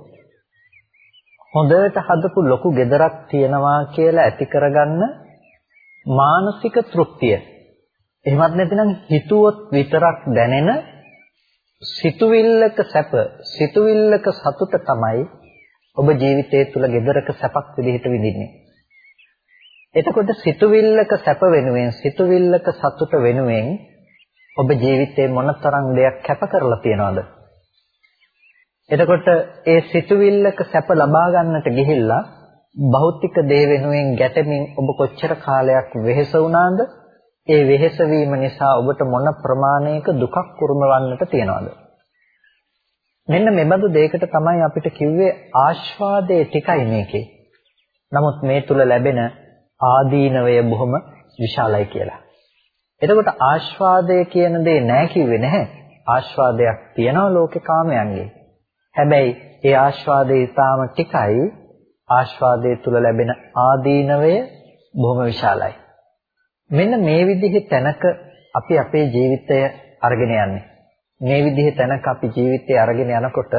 හොඳට හදපු ලොකු ගෙදරක් තියනවා කියලා ඇති කරගන්න මානසික තෘප්තිය. එහෙමත් නැතිනම් හිතුවොත් විතරක් දැනෙන සිතුවිල්ලක සැප, සිතුවිල්ලක සතුට තමයි ඔබ ජීවිතය තුළ ගෙදරක සැපක් විදිහට විඳින්නේ. එතකොට සිතුවිල්ලක සැප වෙනුවෙන්, සිතුවිල්ලක සතුට වෙනුවෙන් ඔබ ජීවිතේ මොනතරම් දෙයක් කැප කරලා තියනවද? එතකොට ඒ සිතුවිල්ලක සැප ලබා ගන්නට ගිහිල්ලා භෞතික දේ වෙනුවෙන් ගැටෙමින් ඔබ කොච්චර කාලයක් වෙහෙස වුණාද? ඒ වෙහෙස වීම නිසා ඔබට මොන ප්‍රමාණයක දුකක් කුරුමවන්නට තියනවද? මෙන්න මෙබඳු දෙයකට තමයි අපිට කිව්වේ ආස්වාදයේ ටිකයි මේකේ. නමුත් මේ තුල ලැබෙන ආදීනවය බොහොම විශාලයි කියලා. එතකොට ආස්වාදය කියන දේ නෑ කිව්වේ නැහැ. ආස්වාදයක් තියෙනවා ලෝකේ කාමයන්ගේ. හැබැයි ඒ ආස්වාදේ ඊටාම ටිකයි ආස්වාදයේ තුල ලැබෙන ආදීනවය බොහොම විශාලයි. මෙන්න මේ විදිහේ තැනක අපි අපේ ජීවිතය අරගෙන යන්නේ. මේ විදිහේ තැනක අපි ජීවිතය අරගෙන යනකොට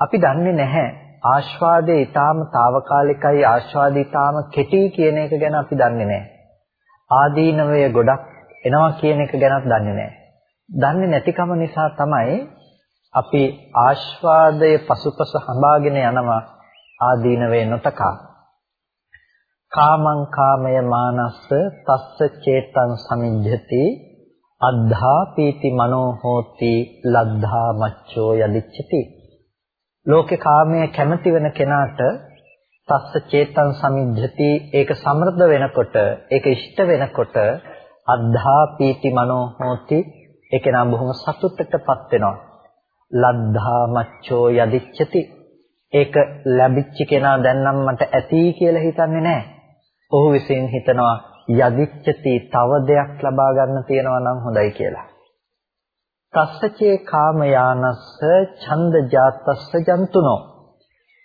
අපි දන්නේ නැහැ ආස්වාදයේ ඊටාම తాවකාලිකයි ආස්වාදේ ඊටාම කෙටි කියන එක ගැන අපි දන්නේ නැහැ. ආදීනවය ගොඩක් එනවා කියන එක ගැනත් දන්නේ නැහැ. දන්නේ නැතිකම නිසා තමයි අපි ආස්වාදයේ පසුපස හඹාගෙන යනවා ආදීනවේ නොතකා. කාමං කාමය මානස්ස තස්ස චේතං සමිජ්ජති අද්ධා පීති මනෝ හෝති ලද්ධා මච්චෝ යදිච්චති ලෝකේ කාමයේ කැමති වෙන කෙනාට තස්ස චේතං සමිජ්ජති ඒක සමෘද්ධ වෙනකොට ඒක ඉෂ්ට වෙනකොට අද්ධා පීති මනෝ හෝති. ඒක නම් බොහොම සතුටටපත් වෙනවා. ලද්ධා මච්චෝ යදිච්චති ඒක ලැබිච්ච කෙනා දැන් නම් මට ඇති කියලා හිතන්නේ නැහැ. ඔහු විසින් හිතනවා යදිච්චති තව දෙයක් ලබා ගන්න තියෙනවා නම් හොඳයි කියලා. තස්සචේ කාමයානස්ස ඡන්ද ජාතස්ස ජන්තුනෝ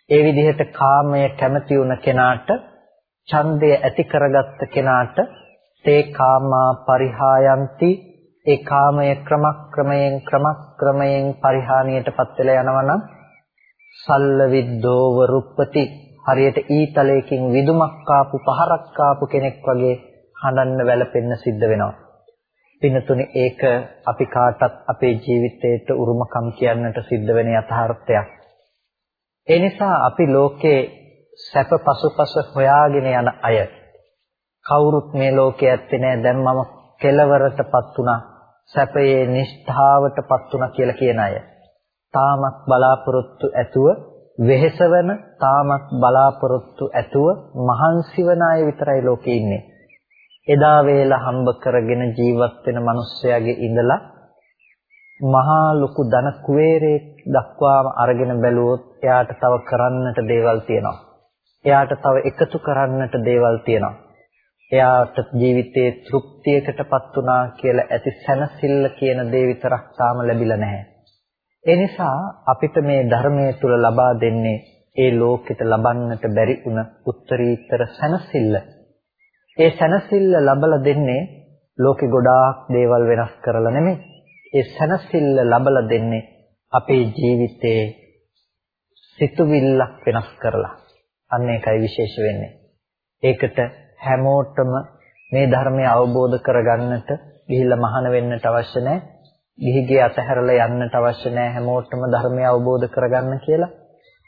ඒ විදිහට කාමය කැමති වුණ කෙනාට ඡන්දය ඇති කරගත්ත කෙනාට තේ කාමා පරිහායන්ති ඒ කාමය ක්‍රමක්‍රමයෙන් ක්‍රමක්‍රමයෙන් පරිහානියටපත් වෙලා යනවා නම් සල්ල විද්දෝව රුප්පති හරියට ඊතලයකින් විදුමක් කාපු පහරක් කාපු කෙනෙක් වගේ හඬන්න වැළපෙන්න සිද්ධ වෙනවා. පින්නතුනි ඒක අපි කාටත් අපේ ජීවිතේට උරුමකම් කියන්නට සිද්ධ වෙන යථාර්ථයක්. ඒ නිසා අපි ලෝකේ සැප පසුපස හොයාගෙන යන අය කවුරුත් මේ ලෝකයේ ඇත්තේ නැහැ දැන් මම කෙලවරටපත් වුණා සැපයේ නිෂ්ඨාවටපත් වුණා කියලා කියන අය. තාමත් බලාපොරොත්තු ඇතුව වෙහෙසවන තාමත් බලාපොරොත්තු ඇතුව මහන්සි වන අය විතරයි ලෝකේ ඉන්නේ. එදා වේලා හම්බ කරගෙන ජීවත් වෙන මිනිස්සයාගේ ඉඳලා මහා ලොකු ධන කුවේරයෙක් දක්වාම අරගෙන බැලුවොත් එයාට තව කරන්නට දේවල් තියෙනවා. එයාට තව එකතු කරන්නට දේවල් තියෙනවා. එයාට ජීවිතයේ තෘප්තියකටපත් වුණා කියලා ඇති සැනසෙල්ල කියන දේ විතරක් තාම ලැබිලා නැහැ. ඒ නිසා අපිට මේ ධර්මයේ තුල ලබා දෙන්නේ ඒ ලෝකෙට ලබන්නට බැරි වුණ උත්තරීතර සැනසෙල්ල. ඒ සැනසෙල්ල ලබලා දෙන්නේ ලෝකේ ගොඩාක් දේවල් වෙනස් කරලා නෙමෙයි. ඒ සැනසෙල්ල ලබලා දෙන්නේ අපේ ජීවිතයේ සිතුවිල්ලක් වෙනස් කරලා. අන්න ඒකයි විශේෂ වෙන්නේ. ඒකට හැමෝටම මේ ධර්මය අවබෝධ කරගන්නට ගිහිල්ලා මහාන වෙන්නට අවශ්‍ය නැහැ. ගිහිගේ අතහැරලා යන්නට අවශ්‍ය නැහැ හැමෝටම ධර්මය අවබෝධ කරගන්න කියලා.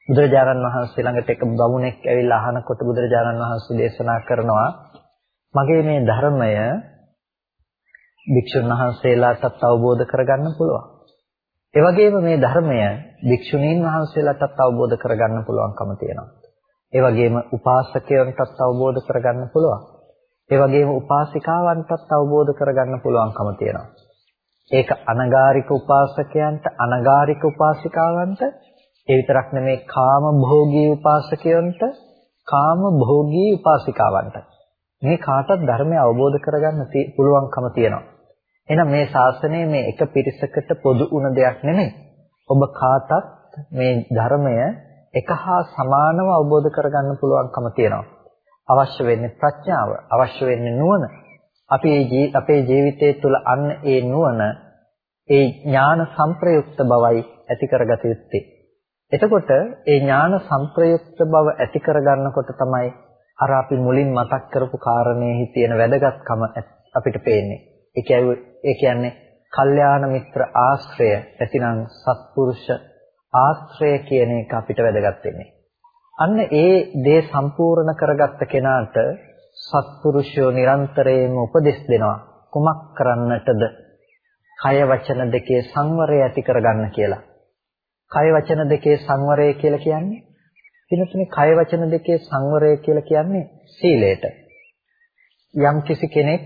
බුදුරජාණන් වහන්සේ ළඟට එක බමුණෙක් ඇවිල්ලා අහනකොට බුදුරජාණන් වහන්සේ දේශනා කරනවා මගේ මේ ධර්මය භික්ෂුන් වහන්සේලාටත් අවබෝධ කරගන්න පුළුවන්. ඒ වගේම මේ ධර්මය භික්ෂුණීන් වහන්සේලාටත් අවබෝධ කරගන්න පුළුවන්කම තියෙනවා. ඒ වගේම උපාසකයන්ටත් අවබෝධ කරගන්න පුළුවන්. ඒ වගේම උපාසිකාවන්ටත් අවබෝධ කරගන්න පුළුවන්කම තියෙනවා. ඒක අනගාരിക උපාසකයන්ට අනගාരിക උපාසිකාවන්ට ඒ විතරක් නෙමෙයි කාම භෝගී උපාසකයන්ට කාම භෝගී උපාසිකාවන්ට. මේ කාටත් ධර්මය අවබෝධ කරගන්න පුළුවන්කම තියෙනවා. එහෙනම් මේ ශාසනය මේ එක පිරිසකට පොදු වුණ දෙයක් නෙමෙයි ඔබ කාටත් මේ ධර්මය එක හා සමානව අවබෝධ කරගන්න පුළුවන්කම තියෙනවා. අවශ්‍ය වෙන්නේ ප්‍රඥාව අවශ්‍ය වෙන්නේ නුවණ. අපි අපේ ජීවිතය තුළ අන්න ඒ නුවණ, ඒ ඥාන සංප්‍රයුක්ත බවයි ඇති කරගත යුත්තේ. එතකොට ඒ ඥාන සංප්‍රයුක්ත බව ඇති කරගන්නකොට තමයි අර අපි මුලින් මතක් කරපු කාරණේහි තියෙන වැදගත්කම අපිට පේන්නේ. ඒ කියන්නේ කල්යාණ මිත්‍ර ආශ්‍රය ඇතිනම් සත්පුරුෂ ආශ්‍රය කියන එක අපිට වැදගත් වෙන්නේ. අන්න ඒ දේ සම්පූර්ණ කරගත්ත කෙනාට සත්පුරුෂයෝ නිරන්තරයෙන්ම උපදෙස් දෙනවා. කුමක් කරන්නටද? කය වචන දෙකේ සංවරය ඇති කරගන්න කියලා. කය වචන දෙකේ සංවරය කියලා කියන්නේ පිනතුනේ කය වචන දෙකේ සංවරය කියලා කියන්නේ සීලයට. යම් කිසි කෙනෙක්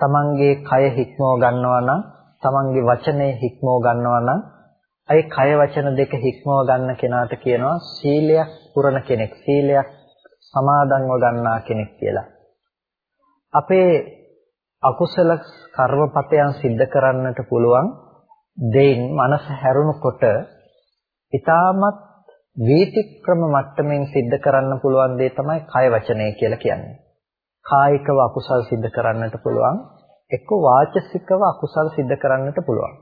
තමන්ගේ කය හික්මව ගන්නවා නම් තමන්ගේ වචනේ හික්මව ගන්නවා නම් අයි කය වචන දෙක හික්මව ගන්න කෙනාට කියනවා සීලයක් පුරන කෙනෙක් සීලයක් සමාදන්ව ගන්නා කෙනෙක් කියලා. අපේ අකුසල කර්මපතයන් සිද්ධ කරන්නට පුළුවන් දෙයින් මනස හැරුණකොට ඊටමත් වීතික්‍රම මට්ටමින් සිද්ධ කරන්න පුළුවන් දේ තමයි කය වචනය කියලා කියන්නේ. කායිකව අකුසල් සිද්ධ කරන්නට පුළුවන් එක්ක වාචසිකව අකුසල් සිද්ධ කරන්නට පුළුවන්.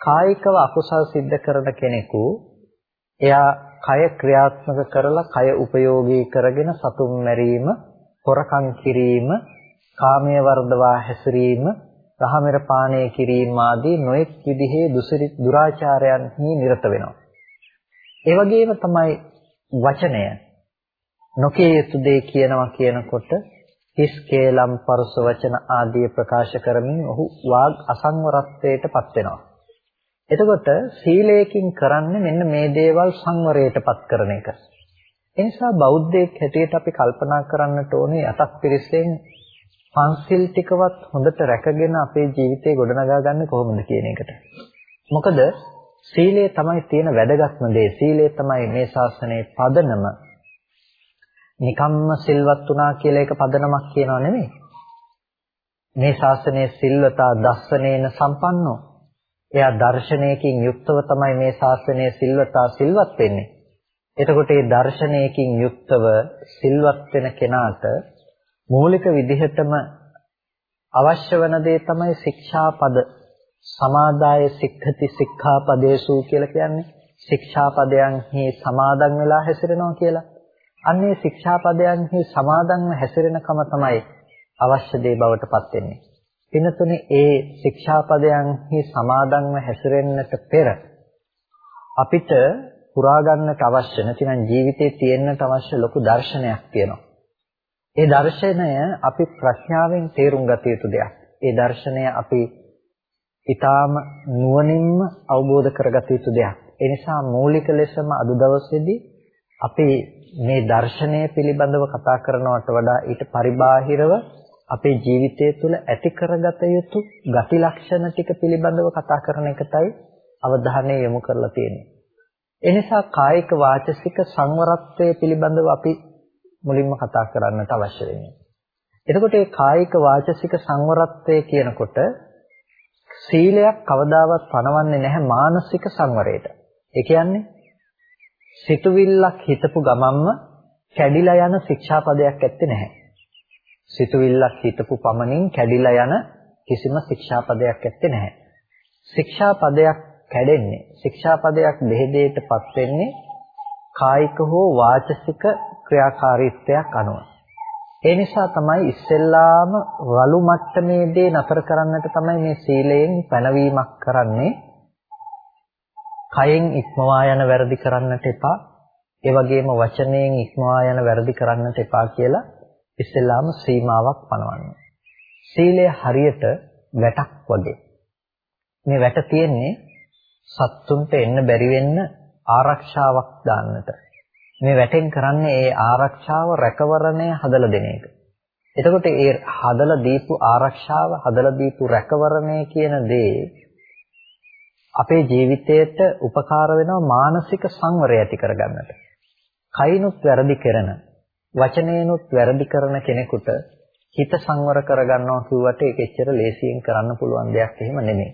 කායිකව අකුසල් සිද්ධ කරන කෙනෙකු එයා කය ක්‍රියාත්මක කරලා කය උපයෝගී කරගෙන සතුන් මැරීම, හොරකම් කිරීම, කාමයේ වර්ධවා හැසිරීම, රහමෙර පානය කිරීම ආදී නොඑක් විදිහේ දුරාචාරයන්හි නිරත වෙනවා. ඒ වගේම තමයි වචනය නොකිය යුතු දේ කියනවා කියනකොට හිස් කේලම් පරස වචන ආදී ප්‍රකාශ කරමින් ඔහු වාග් අසංවරත්වයටපත් වෙනවා. එතකොට සීලයෙන් කරන්නේ මෙන්න මේ දේවල් සංවරයටපත් කරන එක. ඒ නිසා බෞද්ධයෙක් හැටියට අපි කල්පනා කරන්නට ඕනේ අතක් පිරිසෙන් පන්සිල් ටිකවත් හොඳට රැකගෙන අපේ ජීවිතේ ගොඩනගා ගන්න කොහොමද කියන එකට. මොකද සීලය තමයි තියෙන වැදගත්ම දේ. සීලය තමයි මේ ශාසනයේ පදනම. නිකම්ම සිල්වත් වුණා කියලා එක පදනමක් කියනව නෙමෙයි. මේ ශාසනයේ සිල්වතා දස්සනේන සම්පන්නෝ එයා දර්ශනයකින් යුක්තව තමයි මේ ශාසනය සිල්වතා සිල්වත් වෙන්නේ. එතකොට මේ දර්ශනයකින් යුක්තව සිල්වත් වෙන කෙනාට මූලික විදිහටම අවශ්‍ය වන දේ තමයි ශික්ෂාපද සමාදාය සික්ඛති සික්ඛාපදේසු කියලා කියන්නේ ශික්ෂාපදයන්හි සමාදන් වෙලා හැසිරෙනවා කියලා. අන්නේ ශික්ෂාපදයන්හි සමාදන්ව හැසිරෙනකම තමයි අවශ්‍ය දේ බවට පත් වෙන්නේ. පිනතුනේ ඒ ශික්ෂාපදයන්හි සමාදන්ව හැසිරෙන්නට පෙර අපිට පුරා ගන්නට අවශ්‍ය නැතිනම් ජීවිතේ තියෙන්නට අවශ්‍ය ලොකු දර්ශනයක් තියෙනවා. ඒ දර්ශනය අපි ප්‍රඥාවෙන් තේරුම් ගත යුතු දෙයක්. ඒ දර්ශනය අපි ඊටාම නුවණින්ම අවබෝධ කරගත යුතු දෙයක්. ඒ නිසා මූලික ලෙසම අද දවසේදී අපි මේ දර්ශනය පිළිබඳව කතා කරනවට වඩා ඊට පරිබාහිරව අපේ ජීවිතය තුළ ඇති කරගත යුතු ගති ලක්ෂණ ටික පිළිබඳව කතා කරන එකටයි අවධානය යොමු කරලා තියෙන්නේ. එනිසා කායික වාචසික සංවරත්වයේ පිළිබඳව අපි මුලින්ම කතා කරන්නට අවශ්‍ය වෙන්නේ. එතකොට මේ කායික වාචසික සංවරත්වය කියනකොට සීලයක් කවදාවත් පනවන්නේ නැහැ මානසික සංවරයට. ඒ කියන්නේ සිතුවිල්ලක් හිතපු ගමන්ම කැඩිලා යන ශික්ෂාපදයක් ඇත්තේ නැහැ. සිතුවිල්ලක් හිතපු පමණින් කැඩිලා යන කිසිම ශික්ෂාපදයක් ඇත්තේ නැහැ. ශික්ෂාපදයක් කැඩෙන්නේ ශික්ෂාපදයක් දෙහෙදේටපත් වෙන්නේ කායික හෝ වාචසික ක්‍රියාකාරීත්වයක් අනුව. ඒ නිසා තමයි ඉස්සෙල්ලාම රළු මට්ටමේදී නතර කරන්නට තමයි මේ සීලයෙන් පැනවීමක් කරන්නේ. කයෙන් ඉක්මවා යන වැරදි කරන්නට එපා. ඒ වගේම වචනයෙන් ඉක්මවා යන වැරදි කරන්නට එපා කියලා ඉස්සෙල්ලාම සීමාවක් පනවන්න. සීලය හරියට වැටක් වගේ. මේ වැට තියෙන්නේ සත්තුන්ට එන්න බැරි වෙන්න ආරක්ෂාවක් දාන්නට. මේ වැටෙන් කරන්නේ ඒ ආරක්ෂාව රැකවරණය හදලා දෙන එක. එතකොට ඒ හදලා දීපු ආරක්ෂාව හදලා දීපු රැකවරණය කියන දේ අපේ ජීවිතයට උපකාර වෙනවා මානසික සංවරය ඇති කරගන්නට. කයිනුත් වැරදි කරන, වචනේනුත් වැරදි කරන කෙනෙකුට හිත සංවර කරගන්නවා කිව්වට ඒක එච්චර ලේසියෙන් කරන්න පුළුවන් දෙයක් එහෙම නෙමෙයි.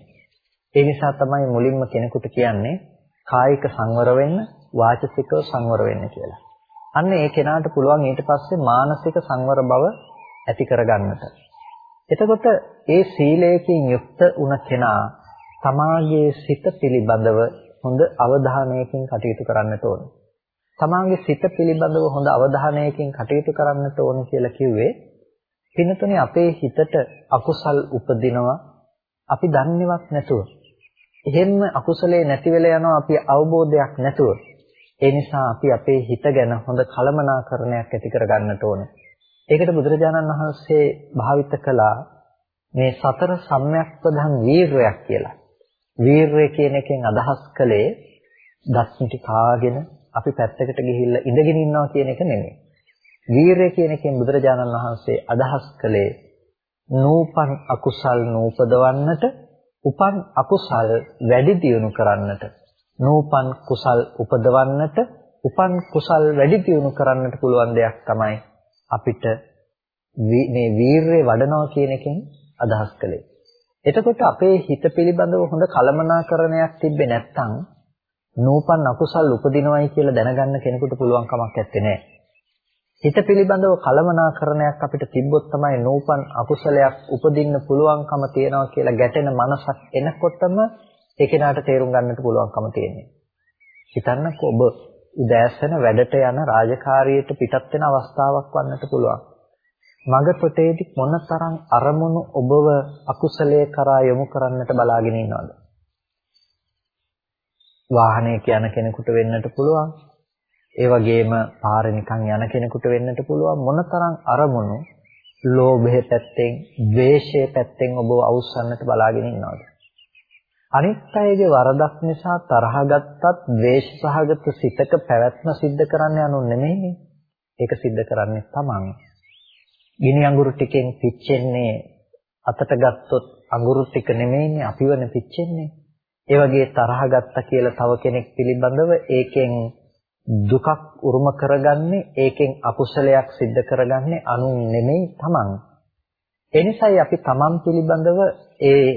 ඒ නිසා තමයි මුලින්ම කෙනෙකුට කියන්නේ කායික සංවර වෙන්න, වාචසිකව සංවර වෙන්න කියලා. අන්න ඒ කෙනාට පුළුවන් ඊට පස්සේ මානසික සංවර බව ඇති කරගන්නට. එතකොට ඒ සීලයෙන් යුක්ත වුණ කෙනා තමාගේ සිත පිළිබඳව හොඳ අවධානයකින් කටයුතු කරන්නට ඕනේ. තමාගේ සිත පිළිබඳව හොඳ අවධානයකින් කටයුතු කරන්නට ඕනේ කියලා කිව්වේ පිනතුනේ අපේ හිතට අකුසල් උපදිනවා අපි දන්නේවත් නැතුව. එහෙම්ම අකුසලේ නැති වෙලා යනවා අපි අවබෝධයක් නැතුව. ඒ නිසා අපි අපේ හිත ගැන හොඳ කලමනාකරණයක් ඇති කරගන්නට ඕනේ. ඒකට බුදුරජාණන් වහන්සේ භාවිත කළා මේ සතර සම්‍යක් ප්‍රධාන වීරයක් කියලා. වීරය කියන එකෙන් අදහස් කළේ දස්මිටි කාගෙන අපි පැත්තකට ගිහිල්ලා ඉඳගෙන ඉන්නවා කියන එක නෙමෙයි. වීරය කියන එකෙන් බුදුරජාණන් වහන්සේ අදහස් කළේ නූපන් අකුසල් නූපදවන්නට, උපන් අකුසල් වැඩි දියුණු කරන්නට, නූපන් කුසල් උපදවන්නට, උපන් කුසල් වැඩි දියුණු කරන්නට පුළුවන් දෙයක් තමයි අපිට මේ වීරය වඩනවා කියන එකෙන් අදහස් කළේ. එතකොට අපේ හිත පිළිබඳව හොඳ කලමනාකරණයක් තිබ්බේ නැත්නම් නූපන් අකුසල් උපදිනවයි කියලා දැනගන්න කෙනෙකුට පුළුවන් කමක් නැත්තේ හිත පිළිබඳව කලමනාකරණයක් අපිට තිබ්බොත් තමයි නූපන් අකුසලයක් උපදින්න පුළුවන්කම තියනවා කියලා ගැටෙන මනසක් එනකොටම ඒ කෙනාට තේරුම් ගන්නට පුළුවන්කම තියෙන්නේ. හිතන්නකෝ ඔබ උදෑසන වැඩට යන රාජකාරියට පිටත් වෙන අවස්ථාවක් වන්නට පුළුවන්. මග පොතේදී මොනතරම් අරමුණු ඔබව අකුසලයේ කරා යොමු කරන්නට බලාගෙන ඉන්නවද? වාහනයක යන කෙනෙකුට වෙන්නට පුළුවන්. ඒ වගේම පාරේ නිකන් යන කෙනෙකුට වෙන්නට පුළුවන් මොනතරම් අරමුණු ලෝභයේ පැත්තෙන්, ද්වේෂයේ පැත්තෙන් ඔබව අවුස්සන්නට බලාගෙන ඉන්නවද? අනිත් අයගේ වරදක් නිසා තරහ ගත්තත් ද්වේෂ සහගත සිතක පැවැත්ම සිද්ධ කරන්න යනු නෙමෙයිනේ. ඒක සිද්ධ කරන්නේ තමන්. ගිනි අඟුරු ටිකෙන් පිච්චෙන්නේ අතට ගත්තොත් අඟුරු ටික නෙමෙයිනේ අපිවනේ පිච්චෙන්නේ. ඒ වගේ තරහ ගත්තා කියලා තව කෙනෙක් පිළිබඳව ඒකෙන් දුකක් උරුම කරගන්නේ ඒකෙන් අකුසලයක් සිද්ධ කරගන්නේ අනුන් නෙමෙයි තමන්. එනිසායි අපි තමන් පිළිබඳව ඒ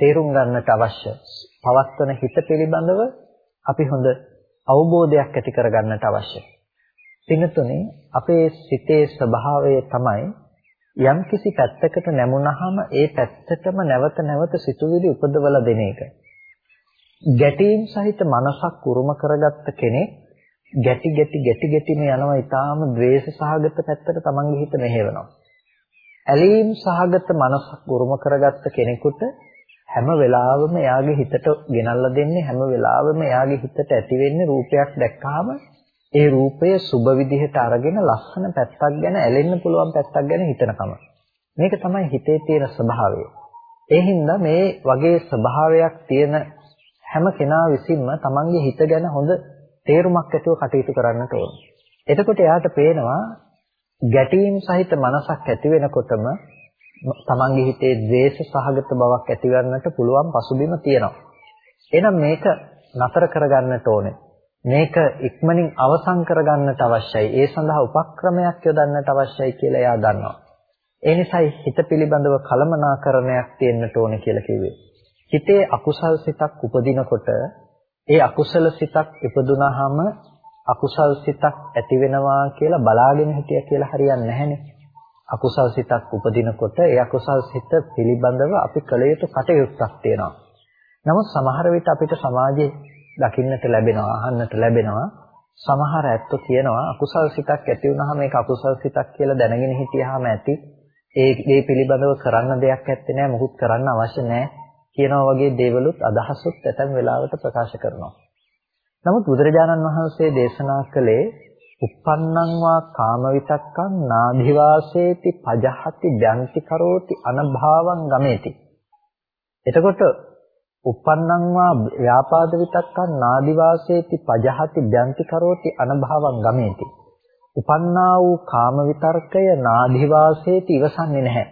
තේරුම් ගන්නට අවශ්‍ය පවත්වන හිත පිළිබඳව අපි හොඳ අවබෝධයක් ඇති කරගන්නට අවශ්‍යයි. පින්තුනේ අපේ සිතේ ස්වභාවය තමයි යම්කිසි පැත්තකට නැමුණාම ඒ පැත්තටම නැවත නැවත සිතුවිලි උපදවලා දෙන එක. ගැටීම් සහිත මනසක් උරුම කරගත්ත කෙනෙක් ගැටි ගැටි ගැටි ගැටිම යනවා ඊටාම ද්වේෂ සහගත පැත්තට තමන්ගේ හිත මෙහෙවනවා. ඇලීම් සහගත මනසක් උරුම කරගත්ත කෙනෙකුට හැම වෙලාවෙම එයාගේ හිතට ගෙනල්ලා දෙන්නේ හැම වෙලාවෙම එයාගේ හිතට ඇති වෙන්නේ රූපයක් දැක්කාම ඒ රූපය සුබ විදිහට අරගෙන ලස්සන පැත්තක් ගැන ඇලෙන්න පුළුවන් පැත්තක් ගැන හිතනකම. මේක තමයි හිතේ තියෙන ස්වභාවය. ඒ හින්දා මේ වගේ ස්වභාවයක් තියෙන හැම කෙනා විසින්ම තමන්ගේ හිත ගැන හොඳ තේරුමක් ඇතුව කටයුතු කරන්නට ඕන. එතකොට එයාට පේනවා ගැටීම් සහිත මනසක් ඇති වෙනකොටම තමන්ගේ හිතේ ද්වේෂ සහගත බවක් ඇතිවන්නට පුළුවන් පසුබිම තියෙනවා. එහෙනම් මේක නතර කරගන්නට ඕනේ. මේක ඉක්මනින් අවසන් කරගන්නට අවශ්‍යයි. ඒ සඳහා උපක්‍රමයක් යොදන්නට අවශ්‍යයි කියලා එයා දන්නවා. ඒ නිසායි හිත පිළිබඳව කලමනාකරණයක් තියෙන්නට ඕනේ කියලා කිව්වේ. හිතේ අකුසල් සිතක් උපදිනකොට ඒ අකුසල සිතක් ඉපදුනහම අකුසල් සිතක් ඇති වෙනවා කියලා බලාගෙන හිටියා කියලා හරියන්නේ නැහැනේ. අකුසල් සිතක් උපදිනකොට ඒ අකුසල් සිත පිළිබඳව අපි කළ යුතු කටයුත්තක් තියෙනවා. නමුත් සමහර විට අපිට සමාජයේ දකින්නට ලැබෙනවා, අහන්නට ලැබෙනවා සමහර ඇත්තෝ කියනවා අකුසල් සිතක් ඇති වුනහම ඒක අකුසල් සිතක් කියලා දැනගෙන හිටියාම ඇති. ඒ ඒ පිළිබඳව කරන්න දෙයක් ඇත්තේ නැහැ, මොකුත් කරන්න අවශ්‍ය නැහැ කියනවා වගේ දේවලුත් අදහසුත් ඇතැම් වෙලාවට ප්‍රකාශ කරනවා. නමුත් බුදුරජාණන් වහන්සේ දේශනා කළේ uppannං වා කාම විතක්කං නාධිවාසේති පජහති ධ්‍යාන්ති කරෝති අනභාවං ගමේති. එතකොට uppannං වා ව්‍යාපාද විතක්කං නාදිවාසේති පජහති ධ්‍යාන්ති කරෝති අනභාවං ගමේති. උපන්නා වූ කාම විතර්කය නාදිවාසේති ඉවසන්නේ නැහැ.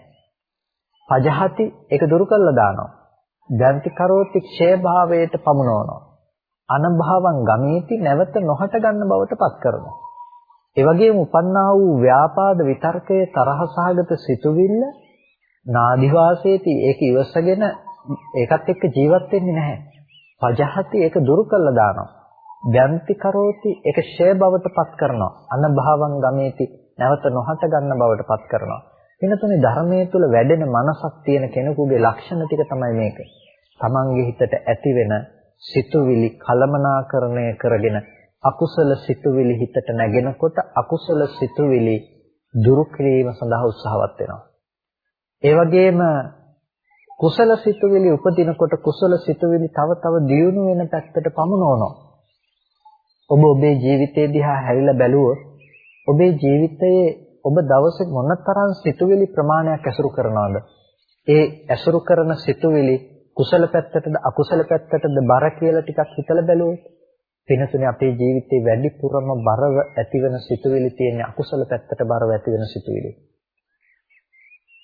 පජහති ඒක දුරු කළා දානවා. ධ්‍යාන්ති කරෝති ක්ෂය භාවයට පමුණවනවා. අනභාවං ගමේති නැවත නොහට ගන්න බවට පත් කරනවා. ඒ වගේම උපන්නා වූ ව්‍යාපාද විතර්කයේ තරහ සහගත සිතුවිල්ල නාදිවාසේති ඒක ඉවසගෙන ඒකත් එක්ක ජීවත් වෙන්නේ නැහැ. පජහති ඒක දුරු කළා දානවා. දැන්ති කරෝති ඒක ෂය බවට පත් කරනවා. අනභාවං ගමේති නැවත නොහට ගන්න බවට පත් කරනවා. වෙනතුනේ ධර්මයේ තුල වැඩෙන මනසක් තියෙන කෙනෙකුගේ ලක්ෂණ ටික තමයි මේක. තමන්ගේ හිතට ඇති වෙන සිතුවිලි කලමනාකරණය කරගෙන අකුසල සිතුවිලි හිතට නැගෙනකොට අකුසල සිතුවිලි දුරු කිරීම සඳහා උත්සාහවත් වෙනවා. ඒ වගේම කුසල සිතුවිලි උපදිනකොට කුසල සිතුවිලි තව තව දියුණු වෙන පැත්තට පමුණවනවා. ඔබ ඔබේ ජීවිතය දිහා හැරිලා බැලුවොත් ඔබේ ජීවිතයේ ඔබ දවසේ මොනතරම් සිතුවිලි ප්‍රමාණයක් ඇසුරු කරනවද? ඒ ඇසුරු කරන සිතුවිලි කුසල පැත්තටද අකුසල පැත්තටද බර කියලා ටිකක් හිතලා බැලුවොත් වෙනසුනේ අපේ ජීවිතේ වැඩිපුරම බරව ඇතිවෙන සිතුවිලි තියෙන අකුසල පැත්තට බරව ඇතිවෙන සිතුවිලි.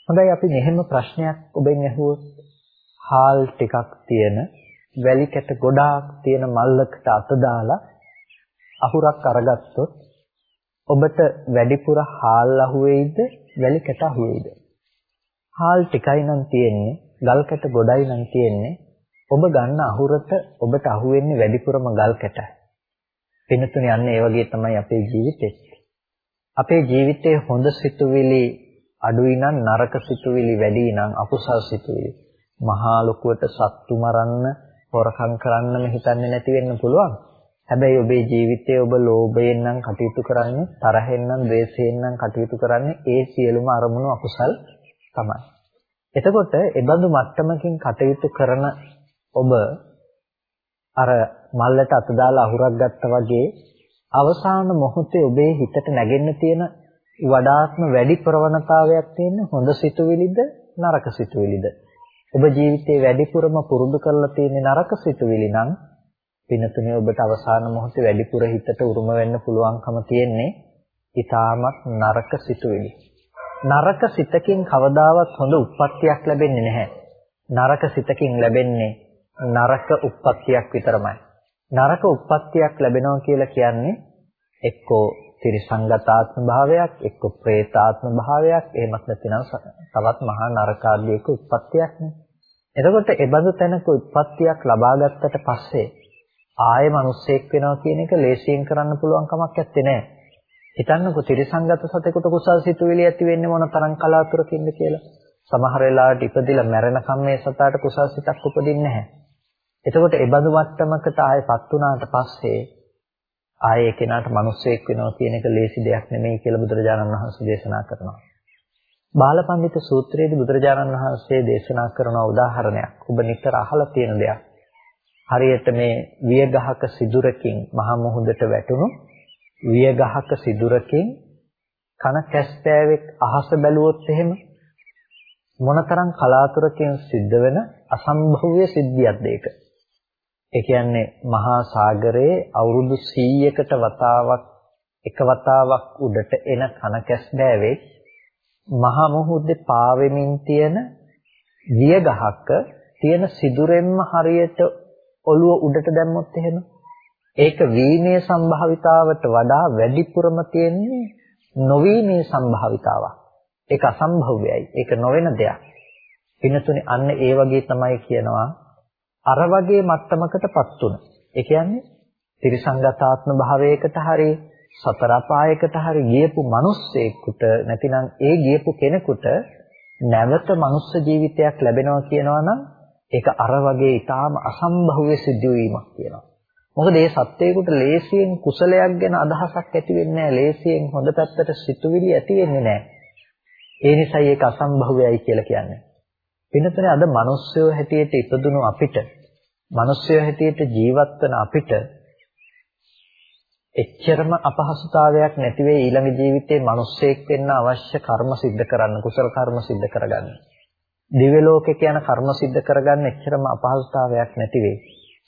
හොඳයි අපි මෙහෙම ප්‍රශ්නයක් ඔබෙන් අහුවොත් හාල් ටිකක් තියෙන වැලි කැට ගොඩාක් තියෙන මල්ලකට අත දාලා අහුරක් අරගත්තොත් ඔබට වැඩිපුර හාල් අහුවේද වැලි කැට අහුවේද? හාල් ටිකයි නම් තියෙන්නේ ගල් කැට ගොඩයි නම් තියෙන්නේ ඔබ ගන්න අහුරට ඔබට අහුවෙන්නේ වැඩිපුරම ගල් කැටයි. පිනතුනේ යන්නේ ඒ වගේ තමයි අපේ ජීවිතෙත්. අපේ ජීවිතයේ හොඳ සිතුවිලි අඩුයි නම් නරක සිතුවිලි වැඩි නම් අකුසල් සිතුවිලි මහා ලොකුවට සත්තු මරන්න හොරකම් කරන්නම හිතන්නේ නැති වෙන්න පුළුවන්. හැබැයි ඔබේ ජීවිතයේ ඔබ ලෝභයෙන් නම් කටයුතු කරන්නේ තරහෙන් නම් ද්වේෂයෙන් නම් කටයුතු කරන්නේ ඒ සියලුම අරමුණු අකුසල් තමයි. එතකොට ඒ බඳු මට්ටමකින් කටයුතු කරන ඔබ අර මල්ලට අත දාලා අහුරක් ගත්තා වගේ අවසාන මොහොතේ ඔබේ හිතට නැගෙන්න තියෙන වඩාත්ම වැඩි ප්‍රවණතාවයක් තියෙන හොඳ සිතුවිලිද නරක සිතුවිලිද ඔබ ජීවිතේ වැඩිපුරම පුරුදු කරලා තියෙන නරක සිතුවිලි නම් පිනතුනේ ඔබට අවසාන මොහොතේ වැඩිපුර හිතට උරුම වෙන්න පුළුවන්කම තියෙන්නේ ඊටමත් නරක සිතුවිලි නරක සිතකින් කවදාවත් හොඳ උප්පත්තියක් ලැබෙන්නේ නැහැ නරක සිතකින් ලැබෙන්නේ නරක උප්පත්තියක් විතරමයි. නරක උප්පත්තියක් ලැබෙනවා කියලා කියන්නේ එක්කෝ ත්‍රිසංගතාත්ම භාවයක්, එක්කෝ പ്രേතාත්ම භාවයක්, එහෙමත් නැතිනම් තවත් මහා නරකාදීක උප්පත්තියක් නේ. එතකොට ඒ බඳු තැනක උප්පත්තියක් ලබා ගත්තට පස්සේ ආයෙ මිනිස්සෙක් වෙනවා කියන එක ලේසියෙන් කරන්න පුළුවන් කමක් නැත්තේ නෑ. හිතන්නකෝ ත්‍රිසංගත සතෙකුට කුසල් සිතුවිලි ඇති වෙන්නේ මොන තරම් කලාතුරකින්ද කියලා. සමහර වෙලාවට ඉපදිලා මැරෙනකම් මේ සතාට කුසල් සිතක් උපදින්නේ නැහැ. එතකොට ඒ බඳු මට්ටමකට ආයෙපත් වුණාට පස්සේ ආයේ කෙනාට මිනිස්සෙක් වෙනවා කියන එක ලේසි දෙයක් නෙමෙයි කියලා බුදුරජාණන් වහන්සේ දේශනා කරනවා. බාලපඬිත සූත්‍රයේදී බුදුරජාණන් වහන්සේ දේශනා කරන උදාහරණයක් ඔබ නිතර අහලා තියෙන දෙයක්. හරියට මේ වියගහක සිදුරකින් මහ මුහුදට වැටුණු වියගහක සිදුරකින් කන කැස්පෑවෙක් අහස බැලුවොත් එහෙම මොනතරම් කලාතුරකින් සිද්ධ වෙන අසම්භව්‍ය සිද්ධියක්ද ඒක. ඒ කියන්නේ මහා සාගරයේ අවුරුදු 100කට වතාවක් එක වතාවක් උඩට එන කන කැස්බෑවෙක් මහා මුහුදේ පාවෙමින් තියෙන වියගහක තියෙන සිදුරෙන්ම හරියට ඔළුව උඩට දැම්මොත් එහෙම ඒක වීමේ සම්භාවිතාවට වඩා වැඩිපුරම තියෙන්නේ නොවීමේ සම්භාවිතාවක්. ඒක අසම්භව්‍යයි. ඒක නොවන දෙයක්. පිනතුනේ අන්න ඒ වගේ තමයි කියනවා අර වගේ මට්ටමකටපත් උන. ඒ කියන්නේ ත්‍රිසංගතාත්ම භාවයකට හරි සතර අපායකට හරි ගියපු මිනිස්සෙකුට නැතිනම් ඒ ගියපු කෙනෙකුට නැවත මනුස්ස ජීවිතයක් ලැබෙනවා කියනවා නම් ඒක අර වගේ ඊටාම අසම්භව්‍ය සිද්ධ වීමක් කියනවා. මොකද මේ සත්‍යයකට ලේසියෙන් කුසලයක් ගැන අදහසක් ඇති වෙන්නේ නැහැ. ලේසියෙන් හොඳ පැත්තට සිතුවිලි ඇති වෙන්නේ නැහැ. ඒ නිසායි ඒක අසම්භව්‍යයි කියලා කියන්නේ. වෙනතනේ අද මිනිස්සයෝ හැටියට ඉපදුණු අපිට මිනිස්සයෝ හැටියට ජීවත් වෙන අපිට එච්චරම අපහසුතාවයක් නැති වෙයි ඊළඟ ජීවිතේ මිනිස්සෙක් වෙන්න අවශ්‍ය කර්ම સિદ્ધ කරන්න කුසල කර්ම સિદ્ધ කරගන්න. දිව්‍ය ලෝකේ කියන කර්ම સિદ્ધ කරගන්න එච්චරම අපහසුතාවයක් නැති වෙයි.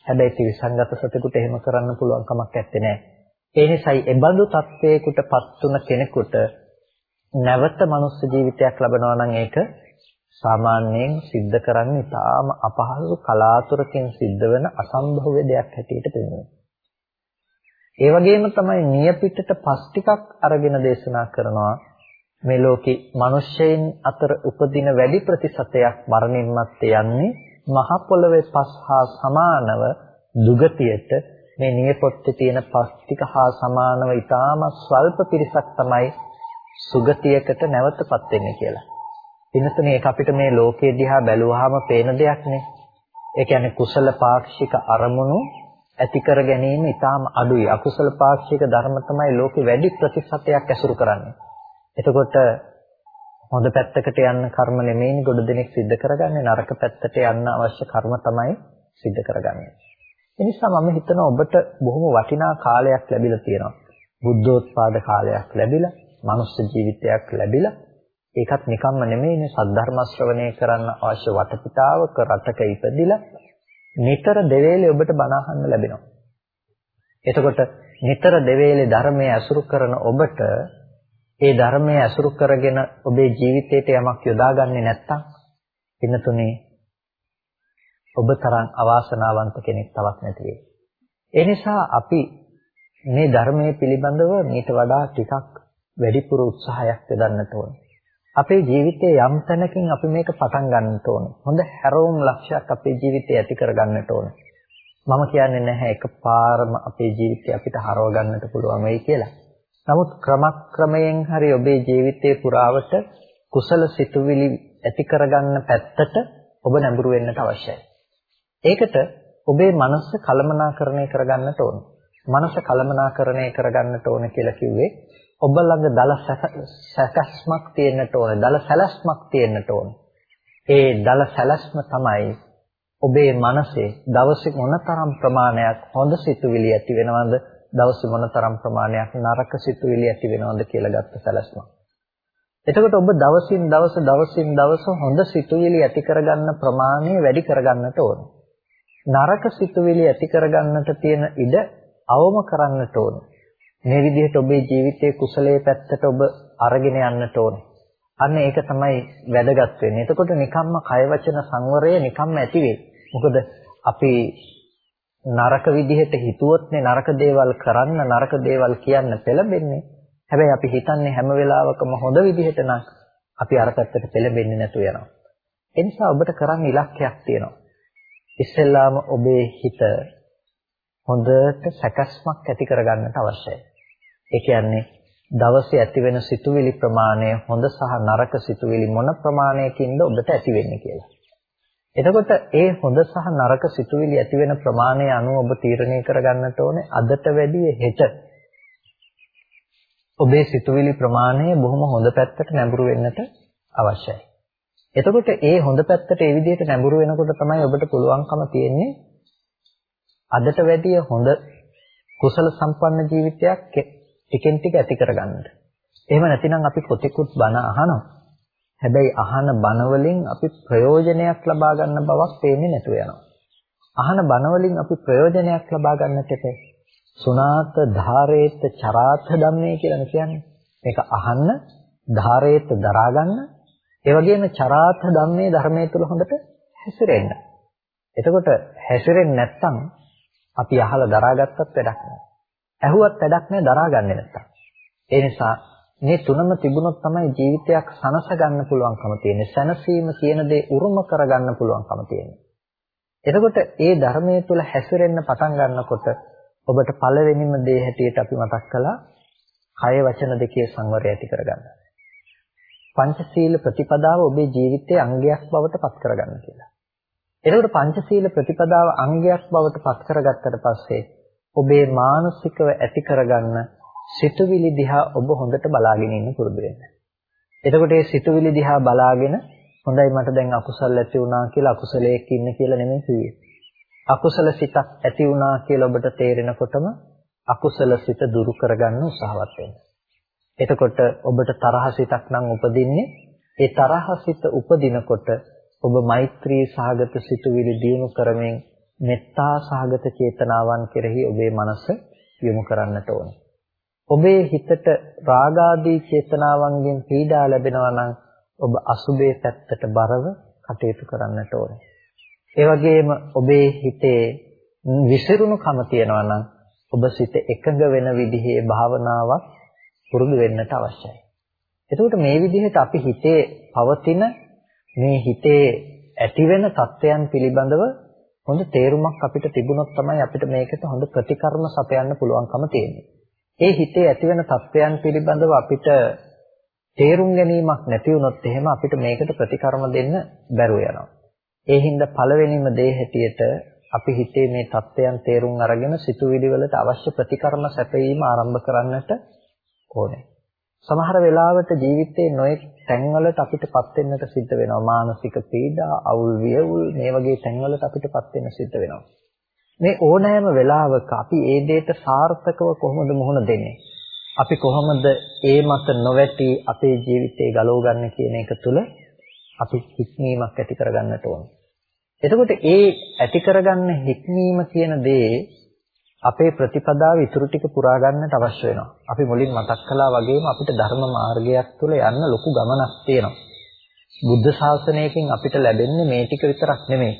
හැබැයි ත්‍රිසංගත සතෙකුට එහෙම කරන්න පුළුවන් කමක් නැත්තේ නෑ. ඒ නිසායි එබඳු තත්වයකටපත් තුන කෙනෙකුට නැවත මනුස්ස ජීවිතයක් ලබනවා නම් ඒක සාමාන්‍යයෙන් සිද්ධ කරන්නේ තාම අපහසු කලාතුරකින් සිද්ධ වෙන අසම්භව්‍ය දෙයක් හැටියට පෙනෙනවා. ඒ වගේම තමයි නියපිටට පස් ටිකක් අරගෙන දේශනා කරනවා මේ ලෝකේ මිනිස්සෙයින් අතර උපදින වැඩි ප්‍රතිශතයක් මරණින් මත්තේ යන්නේ මහ පොළවේ පස් හා සමානව දුගතියට මේ නියපොත්තේ තියෙන පස් ටික හා සමානව ඊටාම ස්වල්ප පිරිසක් තමයි සුගතියකට නැවතපත් වෙන්නේ කියලා. ඉන්නතුනේ ඒක අපිට මේ ලෝකයේ දිහා බැලුවාම පේන දෙයක් නේ. ඒ කියන්නේ කුසල පාක්ෂික අරමුණු ඇති කර ගැනීම ඊටාම අඩුයි. අකුසල පාක්ෂික ධර්ම තමයි ලෝකෙ වැඩි ප්‍රතිශතයක් ඇසුරු කරන්නේ. එතකොට හොඳ පැත්තකට යන්න කර්ම නෙමෙයිනි ගොඩ දෙනෙක් සිද්ධ කරගන්නේ නරක පැත්තට යන්න අවශ්‍ය කර්ම තමයි සිද්ධ කරගන්නේ. ඒ නිසා මම හිතනවා ඔබට බොහොම වටිනා කාලයක් ලැබිලා තියෙනවා. බුද්ධෝත්පාද කාලයක් ලැබිලා, මනුස්ස ජීවිතයක් ලැබිලා ඒකත් නිකම්ම නෙමෙයිනේ සද්ධර්ම ශ්‍රවණය කරන්න අවශ්‍ය වටපිටාවක රටක ඉපදිලා නිතර දෙවේලේ ඔබට බණ අහන්න ලැබෙනවා. එතකොට නිතර දෙවේලේ ධර්මයේ අසුරු කරන ඔබට ඒ ධර්මයේ අසුරු කරගෙන ඔබේ ජීවිතයට යමක් යොදාගන්නේ නැත්නම් පින්නතුනේ ඔබ තරම් අවාසනාවන්ත කෙනෙක් තවත් නැති වෙයි. ඒ නිසා අපි මේ ධර්මයේ පිළිබඳව මීට වඩා ටිකක් වැඩිපුර උත්සාහයක් යොදන්නට ඕනේ. අපේ ජීවිතයේ යම් තැනකින් අපි මේක පටන් ගන්නට ඕනේ. හොඳ හැරවුම් ලක්ෂයක් අපේ ජීවිතේ ඇති කර ගන්නට ඕනේ. මම කියන්නේ නැහැ එකපාරම අපේ ජීවිතය අපිට හරව ගන්නට පුළුවන් වෙයි කියලා. නමුත් ක්‍රමක්‍රමයෙන් හරි ඔබේ ජීවිතයේ පුරාවට කුසල සිතුවිලි ඇති කරගන්න පැත්තට ඔබ නැඹුරු වෙන්නට අවශ්‍යයි. ඒකට ඔබේ මනස කලමනාකරණය කරගන්නට ඕනේ. මනස කලමනාකරණය කරගන්නට ඕනේ කියලා කිව්වේ ඔබ ළඟ දල සැකස්මක් තියෙන්නට ඕනේ. දල සැලැස්මක් තියෙන්නට ඕනේ. ඒ දල සැලැස්ම තමයි ඔබේ මනසේ දවසේ මොනතරම් ප්‍රමාණයක් හොඳ සිතුවිලි ඇති වෙනවද දවසේ මොනතරම් ප්‍රමාණයක් නරක සිතුවිලි ඇති වෙනවද කියලා ගත්ත සැලැස්ම. එතකොට ඔබ දවසින් දවස දවසින් දවස හොඳ සිතුවිලි ඇති කරගන්න ප්‍රමාණය වැඩි කරගන්නට ඕනේ. නරක සිතුවිලි ඇති කරගන්නට තියෙන ඉඩ අවම කරන්නට ඕනේ. මේ විදිහට ඔබේ ජීවිතයේ කුසලයේ පැත්තට ඔබ අරගෙන යන්නට ඕනේ. අන්න ඒක තමයි වැදගත් වෙන්නේ. එතකොට නිකම්ම කය වචන සංවරය නිකම්ම ඇති වෙයි. මොකද අපි නරක විදිහට හිතුවොත්නේ නරක දේවල් කරන්න නරක දේවල් කියන්න පෙළඹෙන්නේ. හැබැයි අපි හිතන්නේ හැම වෙලාවකම හොඳ විදිහට නම් අපි අර පැත්තට පෙළඹෙන්නේ නැතු වෙනවා. ඒ නිසා ඔබට කරන්න ඉලක්කයක් තියෙනවා. ඉස්සෙල්ලාම ඔබේ හිත හොඳට සැකස්මක් ඇති කරගන්නට අවශ්‍යයි. ඒ කියන්නේ දවසේ ඇති වෙන සිතුවිලි ප්‍රමාණය හොඳ සහ නරක සිතුවිලි මොන ප්‍රමාණයකින්ද ඔබට ඇති වෙන්නේ කියලා. එතකොට ඒ හොඳ සහ නරක සිතුවිලි ඇති වෙන ප්‍රමාණය අනුව ඔබ තීරණය කරගන්නට ඕනේ අදට වැඩිය හෙට ඔබේ සිතුවිලි ප්‍රමාණය බොහොම හොඳ පැත්තට නැඹුරු වෙන්නට අවශ්‍යයි. එතකොට ඒ හොඳ පැත්තට ඒ විදිහට නැඹුරු වෙනකොට තමයි ඔබට පුළුවන්කම තියෙන්නේ අදට වැඩිය හොඳ කුසල සම්පන්න ජීවිතයක් ටිකෙන් ටික ඇති කරගන්නට. එහෙම නැතිනම් අපි පොතිකුත් බණ අහනවා. හැබැයි අහන බණ වලින් අපි ප්‍රයෝජනයක් ලබා ගන්න බවක් පේන්නේ නැතුව යනවා. අහන බණ වලින් අපි ප්‍රයෝජනයක් ලබා ගන්නට එපේ. සුනාත ධාරේත චරාත ධම්මේ කියලා කියන්නේ. මේක අහන්න, ධාරේත දරා ගන්න, ඒ වගේම චරාත ධම්මේ ධර්මයේ තුල හොඳට හැසිරෙන්න. එතකොට හැසිරෙන්නේ නැත්නම් අපි අහලා දරාගත්තත් වැඩක් නැහැ. ඇහුවත් වැඩක් නැහැ දරාගන්නේ නැත්තම්. ඒ නිසා මේ තුනම තිබුණොත් තමයි ජීවිතයක් සනස ගන්න පුළුවන්කම තියෙන්නේ. සැනසීම කියන දේ උරුම කරගන්න පුළුවන්කම තියෙන්නේ. එතකොට ඒ ධර්මයේ තුල හැසිරෙන්න පටන් ගන්නකොට ඔබට පළවෙනිම දේ හැටියට අපි මතක් කළා කය වචන දෙකේ සංවරය ඇති කරගන්න. පංචශීල ප්‍රතිපදාව ඔබේ ජීවිතයේ අංගයක් බවට පත් කරගන්න කියලා. එතකොට පංචශීල ප්‍රතිපදාව අංගයක් බවට පත් කරගත්තට පස්සේ ඔබේ මානසිකව ඇති කරගන්න සිතුවිලි දිහා ඔබ හොඳට බලාගෙන ඉන්න පුරුදු වෙන්න. එතකොට මේ සිතුවිලි දිහා බලාගෙන හොඳයි මට දැන් අකුසල ඇති වුණා කියලා අකුසලයක ඉන්න කියලා නෙමෙයි කිව්වේ. අකුසල සිතක් ඇති වුණා කියලා ඔබට තේරෙනකොටම අකුසල සිත දුරු කරගන්න උත්සාහවත් වෙන්න. එතකොට ඔබට තරහ සිතක් නම් උපදින්නේ ඒ තරහ සිත උපදිනකොට ඔබ මෛත්‍රී සහගත සිතුවිලි දියුණු කරමින් මෙත්තා සහගත චේතනාවන් කෙරෙහි ඔබේ මනස යොමු කරන්නට ඕනේ. ඔබේ හිතට රාගාදී චේතනාවන්ගෙන් පීඩා ලැබෙනවා නම් ඔබ අසුබේ පැත්තට බරව කටයුතු කරන්නට ඕනේ. ඒ වගේම ඔබේ හිතේ විසිරුණුකම තියෙනවා නම් ඔබ සිත එකඟ වෙන විදිහේ භාවනාවක් පුරුදු වෙන්නට අවශ්‍යයි. එතකොට මේ විදිහට අපි හිතේ පවතින මේ හිතේ ඇතිවෙන தත්වයන් පිළිබඳව හොඳ තේරුමක් අපිට තිබුණොත් තමයි අපිට මේකට හොඳ ප්‍රතිකර්ම සපයන්න පුළුවන්කම තියෙන්නේ. ඒ හිතේ ඇතිවෙන තත්වයන් පිළිබඳව අපිට තේරුම් ගැනීමක් නැති වුණොත් එහෙම අපිට මේකට ප්‍රතිකර්ම දෙන්න බැරුව යනවා. ඒ හින්දා පළවෙනිම දේ හැටියට අපි හිතේ මේ தත්වයන් තේරුම් අරගෙන සිතුවිලි වලට අවශ්‍ය ප්‍රතිකර්ම සැපයීම ආරම්භ කරන්නට ඕනේ. සමහර වෙලාවට ජීවිතේ නොයෙක් තැන්වලට අපිටපත් වෙන්නට සිද්ධ වෙනවා. මානසික පීඩා, අවුල් වියවුල් මේ වගේ තැන්වලට අපිටපත් වෙන්න සිද්ධ වෙනවා. මේ ඕනෑම වෙලාවක අපි ඒ දෙයට සාර්ථකව කොහොමද මුහුණ දෙන්නේ? අපි කොහොමද ඒ මත නොවැටි අපේ ජීවිතේ ගලවගන්නේ කියන එක තුළ අපි හික්මීමක් ඇති කරගන්නට ඕනේ. එතකොට ඒ ඇති කරගන්න හික්මීම කියන දේ අපේ ප්‍රතිපදාව ඉතුරු ටික පුරා ගන්නට අවශ්‍ය වෙනවා. අපි මුලින් මතක් කළා වගේම අපිට ධර්ම මාර්ගයක් තුළ යන්න ලොකු ගමනක් තියෙනවා. බුද්ධ ශාසනයකින් අපිට ලැබෙන්නේ මේ ටික විතරක් නෙමෙයි.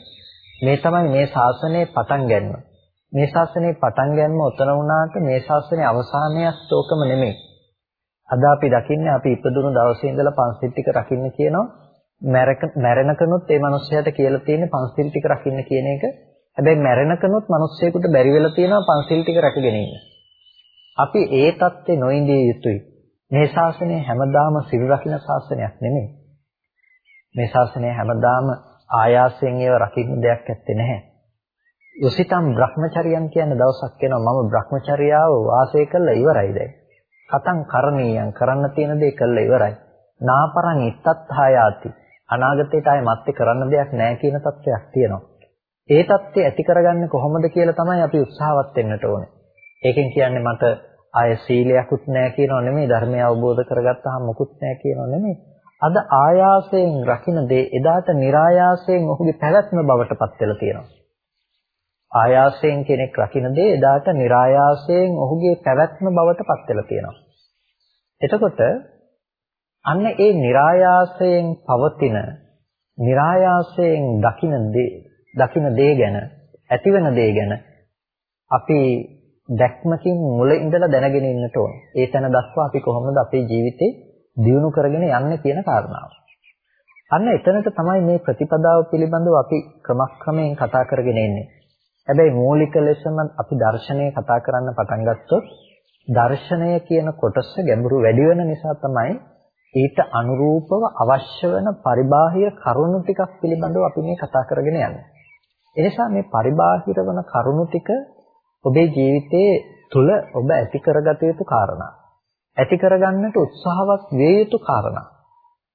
මේ තමයි මේ ශාසනයේ පටන් ගැනීම. මේ ශාසනයේ පටන් ගැනීම උතන වුණාට මේ ශාසනයේ අවසානයක් තෝකම නෙමෙයි. අද අපි දකින්නේ අපි ඉපදුණු දවසේ ඉඳලා පන්සිල් ටික රකින්න කියනවා. මැරෙනකනොත් ඒ මිනිස්යාට කියලා තියෙන්නේ පන්සිල් ටික රකින්න කියන එක. හැබැයි මැරෙනකනොත් මිනිස්සෙකුට බැරි වෙලා තියෙනවා පන්සිල් ටික රැකගෙන ඉන්න. අපි ඒ தත්ත්වේ නොඉඳිය යුතුයි. මේ ශාසනය හැමදාම සිල් රකින්න ශාසනයක් නෙමෙයි. මේ ශාසනය හැමදාම ආයාසයෙන් ඒව රකින්න දෙයක් ඇත්තේ නැහැ. යොසිතම් Brahmacharyan කියන දවසක් එනවා මම Brahmacharyaව වාසය කළා ඉවරයි දැන්. කතං කරණීයම් කරන්න තියෙන දේ කළා ඉවරයි. නාපරං ඉත්තත්හායාති. අනාගතේට ආයේ මත්තේ කරන්න දෙයක් නැහැ කියන තත්ත්වයක් තියෙනවා. ඒ தත්ත්වය ඇති කරගන්නේ කොහොමද කියලා තමයි අපි උත්සාහවත් වෙන්නට ඕනේ. ඒකෙන් කියන්නේ මට ආය සීලයක්ුත් නැහැ කියනව නෙමෙයි ධර්මය අවබෝධ කරගත්තාම මොකුත් නැහැ කියනව නෙමෙයි. අද ආයාසයෙන් රකින්න දේ එදාට નિરાයාසයෙන් ඔහුගේ පැවැත්ම බවට පත් වෙලා තියෙනවා. ආයාසයෙන් කෙනෙක් රකින්න දේ එදාට નિરાයාසයෙන් ඔහුගේ පැවැත්ම බවට පත් වෙලා තියෙනවා. එතකොට අන්න ඒ નિરાයාසයෙන් පවතින નિરાයාසයෙන් දකින්න දේ දකින්න දේ ගැන ඇතිවන දේ ගැන අපි දැක්මකින් මුල ඉඳලා දැනගෙන ඉන්නට ඕන. ඒ තැන දක්වා අපි කොහොමද අපේ ජීවිතේ දියුණු කරගෙන යන්නේ කියන කාරණාව. අන්න එතනට තමයි මේ ප්‍රතිපදාව පිළිබඳව අපි ක්‍රමක්‍රමයෙන් කතා කරගෙන එන්නේ. හැබැයි මූලික ලෙසම අපි දර්ශනය කතා කරන්න පටන් ගත්තොත් දර්ශනය කියන කොටස ගැඹුරු වැඩි වෙන නිසා තමයි ඊට අනුරූපව අවශ්‍ය වෙන පරිබාහිර කරුණු ටිකක් පිළිබඳව අපි මේ කතා කරගෙන යන්නේ. එනිසා මේ පරිබාහිර වන කරුණු ටික ඔබේ ජීවිතයේ තුල ඔබ ඇති කරගත යුතු කාරණා. ඇති කරගන්නට උත්සාහවත් විය යුතු කාරණා.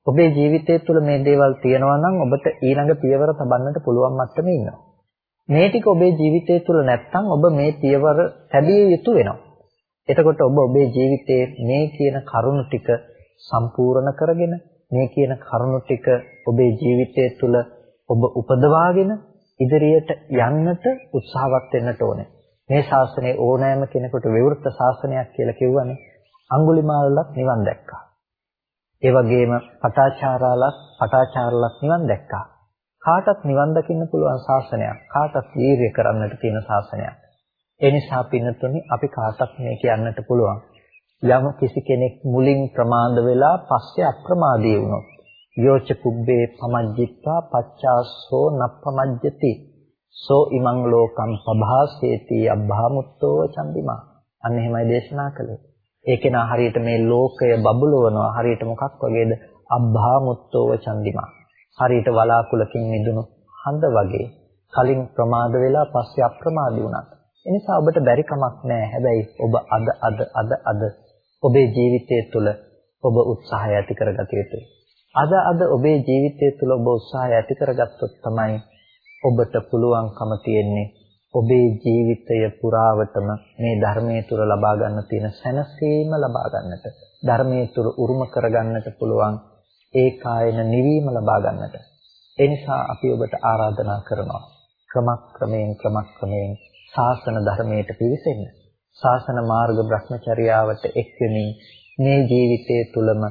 ඔබේ ජීවිතය තුළ මේ දේවල් තියෙනවා නම් ඔබට ඊළඟ පියවර තබන්නට පුළුවන් මට්ටමේ ඉන්නවා. මේ ටික ඔබේ ජීවිතය තුළ නැත්නම් ඔබ මේ පියවර තැබිය යුතු වෙනවා. එතකොට ඔබ ඔබේ ජීවිතයේ මේ කියන කරුණු ටික සම්පූර්ණ කරගෙන මේ කියන කරුණු ටික ඔබේ ජීවිතය තුළ ඔබ උපදවාගෙන ඉදිරියට යන්නට උත්සාහවත් වෙන්නට ඕනේ. මේ ශාසනයේ ඕනෑම කෙනෙකුට විවෘත ශාසනයක් කියලා කිව්වනේ. අඟුලිමාලලත් නිවන් දැක්කා. ඒ වගේම පටාචාරාලත් පටාචාරලත් නිවන් දැක්කා. කාටත් නිවන් දකින්න පුළුවන් ශාසනයක්. කාටත් වීර්ය කරන්නට තියෙන ශාසනයක්. ඒ නිසා පින්නතුනි අපි කාටත් මේ කියන්නට පුළුවන්. යම් කිසි කෙනෙක් මුලින් ප්‍රමාද වෙලා පස්සේ අප්‍රමාදී වුණොත් යෝච කුබ්බේ පමජ්ජිත්වා පච්චාසෝ නප්පමජ්ජති සෝ ඉමං ලෝකම් පභාසේති අබ්භාමුත්තෝ චන්දිමා අන්න එහෙමයි දේශනා කළේ ඒකේන හරියට මේ ලෝකය බබලවනවා හරියට මොකක් වගේද? අබ්භාමුත්තෝ චන්දිමා හරියට වලාකුලකින් මිදුණු හඳ වගේ. කලින් ප්‍රමාද වෙලා පස්සේ අප්‍රමාදී වුණා එනිසා ඔබට බැරි කමක් නැහැ හැබැයි ඔබ අද අද අද අද ඔබේ ජීවිතය තුළ ඔබ උත්සාහය ඇති කරගත යුතුයි. අද අද ඔබේ ජීවිතය තුළ ඔබ උත්සාහය ඇති කරගත්තොත් තමයි ඔබට පුළුවන්කම තියෙන්නේ ඔබේ ජීවිතය පුරාවටම මේ ධර්මයේ තුල ලබා ගන්න තියෙන සැනසීම ලබා ගන්නට ධර්මයේ තුල උරුම කරගන්නට පුළුවන් ඒකායන නිවීම ලබා ගන්නට. ඒ නිසා අපි ඔබට ආරාධනා කරනවා ක්‍රමක්‍රමයෙන් ක්‍රමක්‍රමයෙන් ශාසන ධර්මයට පිවිසෙන්න. ශාසන මාර්ග භ්‍රමචර්යාවට එක්වෙමින් මේ ජීවිතයේ තුලම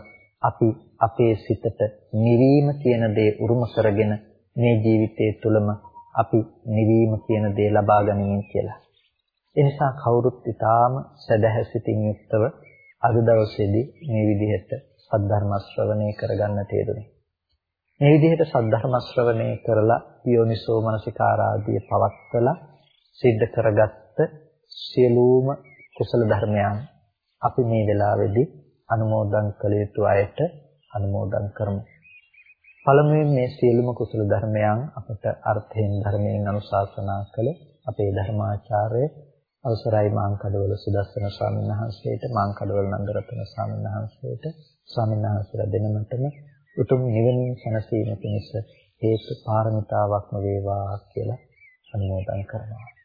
අපි අපේ සිතට නිවීම කියන දේ උරුම කරගෙන මේ ජීවිතයේ තුලම අපි නිවීම කියන දේ ලබා ගනිමින් කියලා. ඒ නිසා කවුරුත් ඊටාම සදහැසිතින් යුක්තව අද දවසේදී මේ විදිහට සද්ධර්ම ශ්‍රවණය කරගන්නට යෙදුනේ. මේ විදිහට සද්ධර්ම ශ්‍රවණය කරලා යෝනිසෝ මනසිකාරාදී පවත්වලා සිද්ධ කරගත්ත සියලුම කුසල ධර්මයන් අපි මේ වෙලාවේදී අනුමෝදන් කළ යුතු අයට අනුමෝදන් කරමු. පළමුවෙන් මේ සියලුම කුසල ධර්මයන් අපට අර්ථයෙන් ධර්මයෙන් අනුශාසනා කළ අපේ ධර්මාචාර්ය අවසරයි මාංකඩවල සුදස්සන ස්වාමීන් වහන්සේට මාංකඩවල නන්දරත්න ස්වාමීන් වහන්සේට ස්වාමීන් වහන්සේලා දෙනමතම උතුම් නිවනින් සැනසීම පිණිස හේතු පාරමිතාවක්ම වේවා කියලා අනුමෝදන් කරනවා.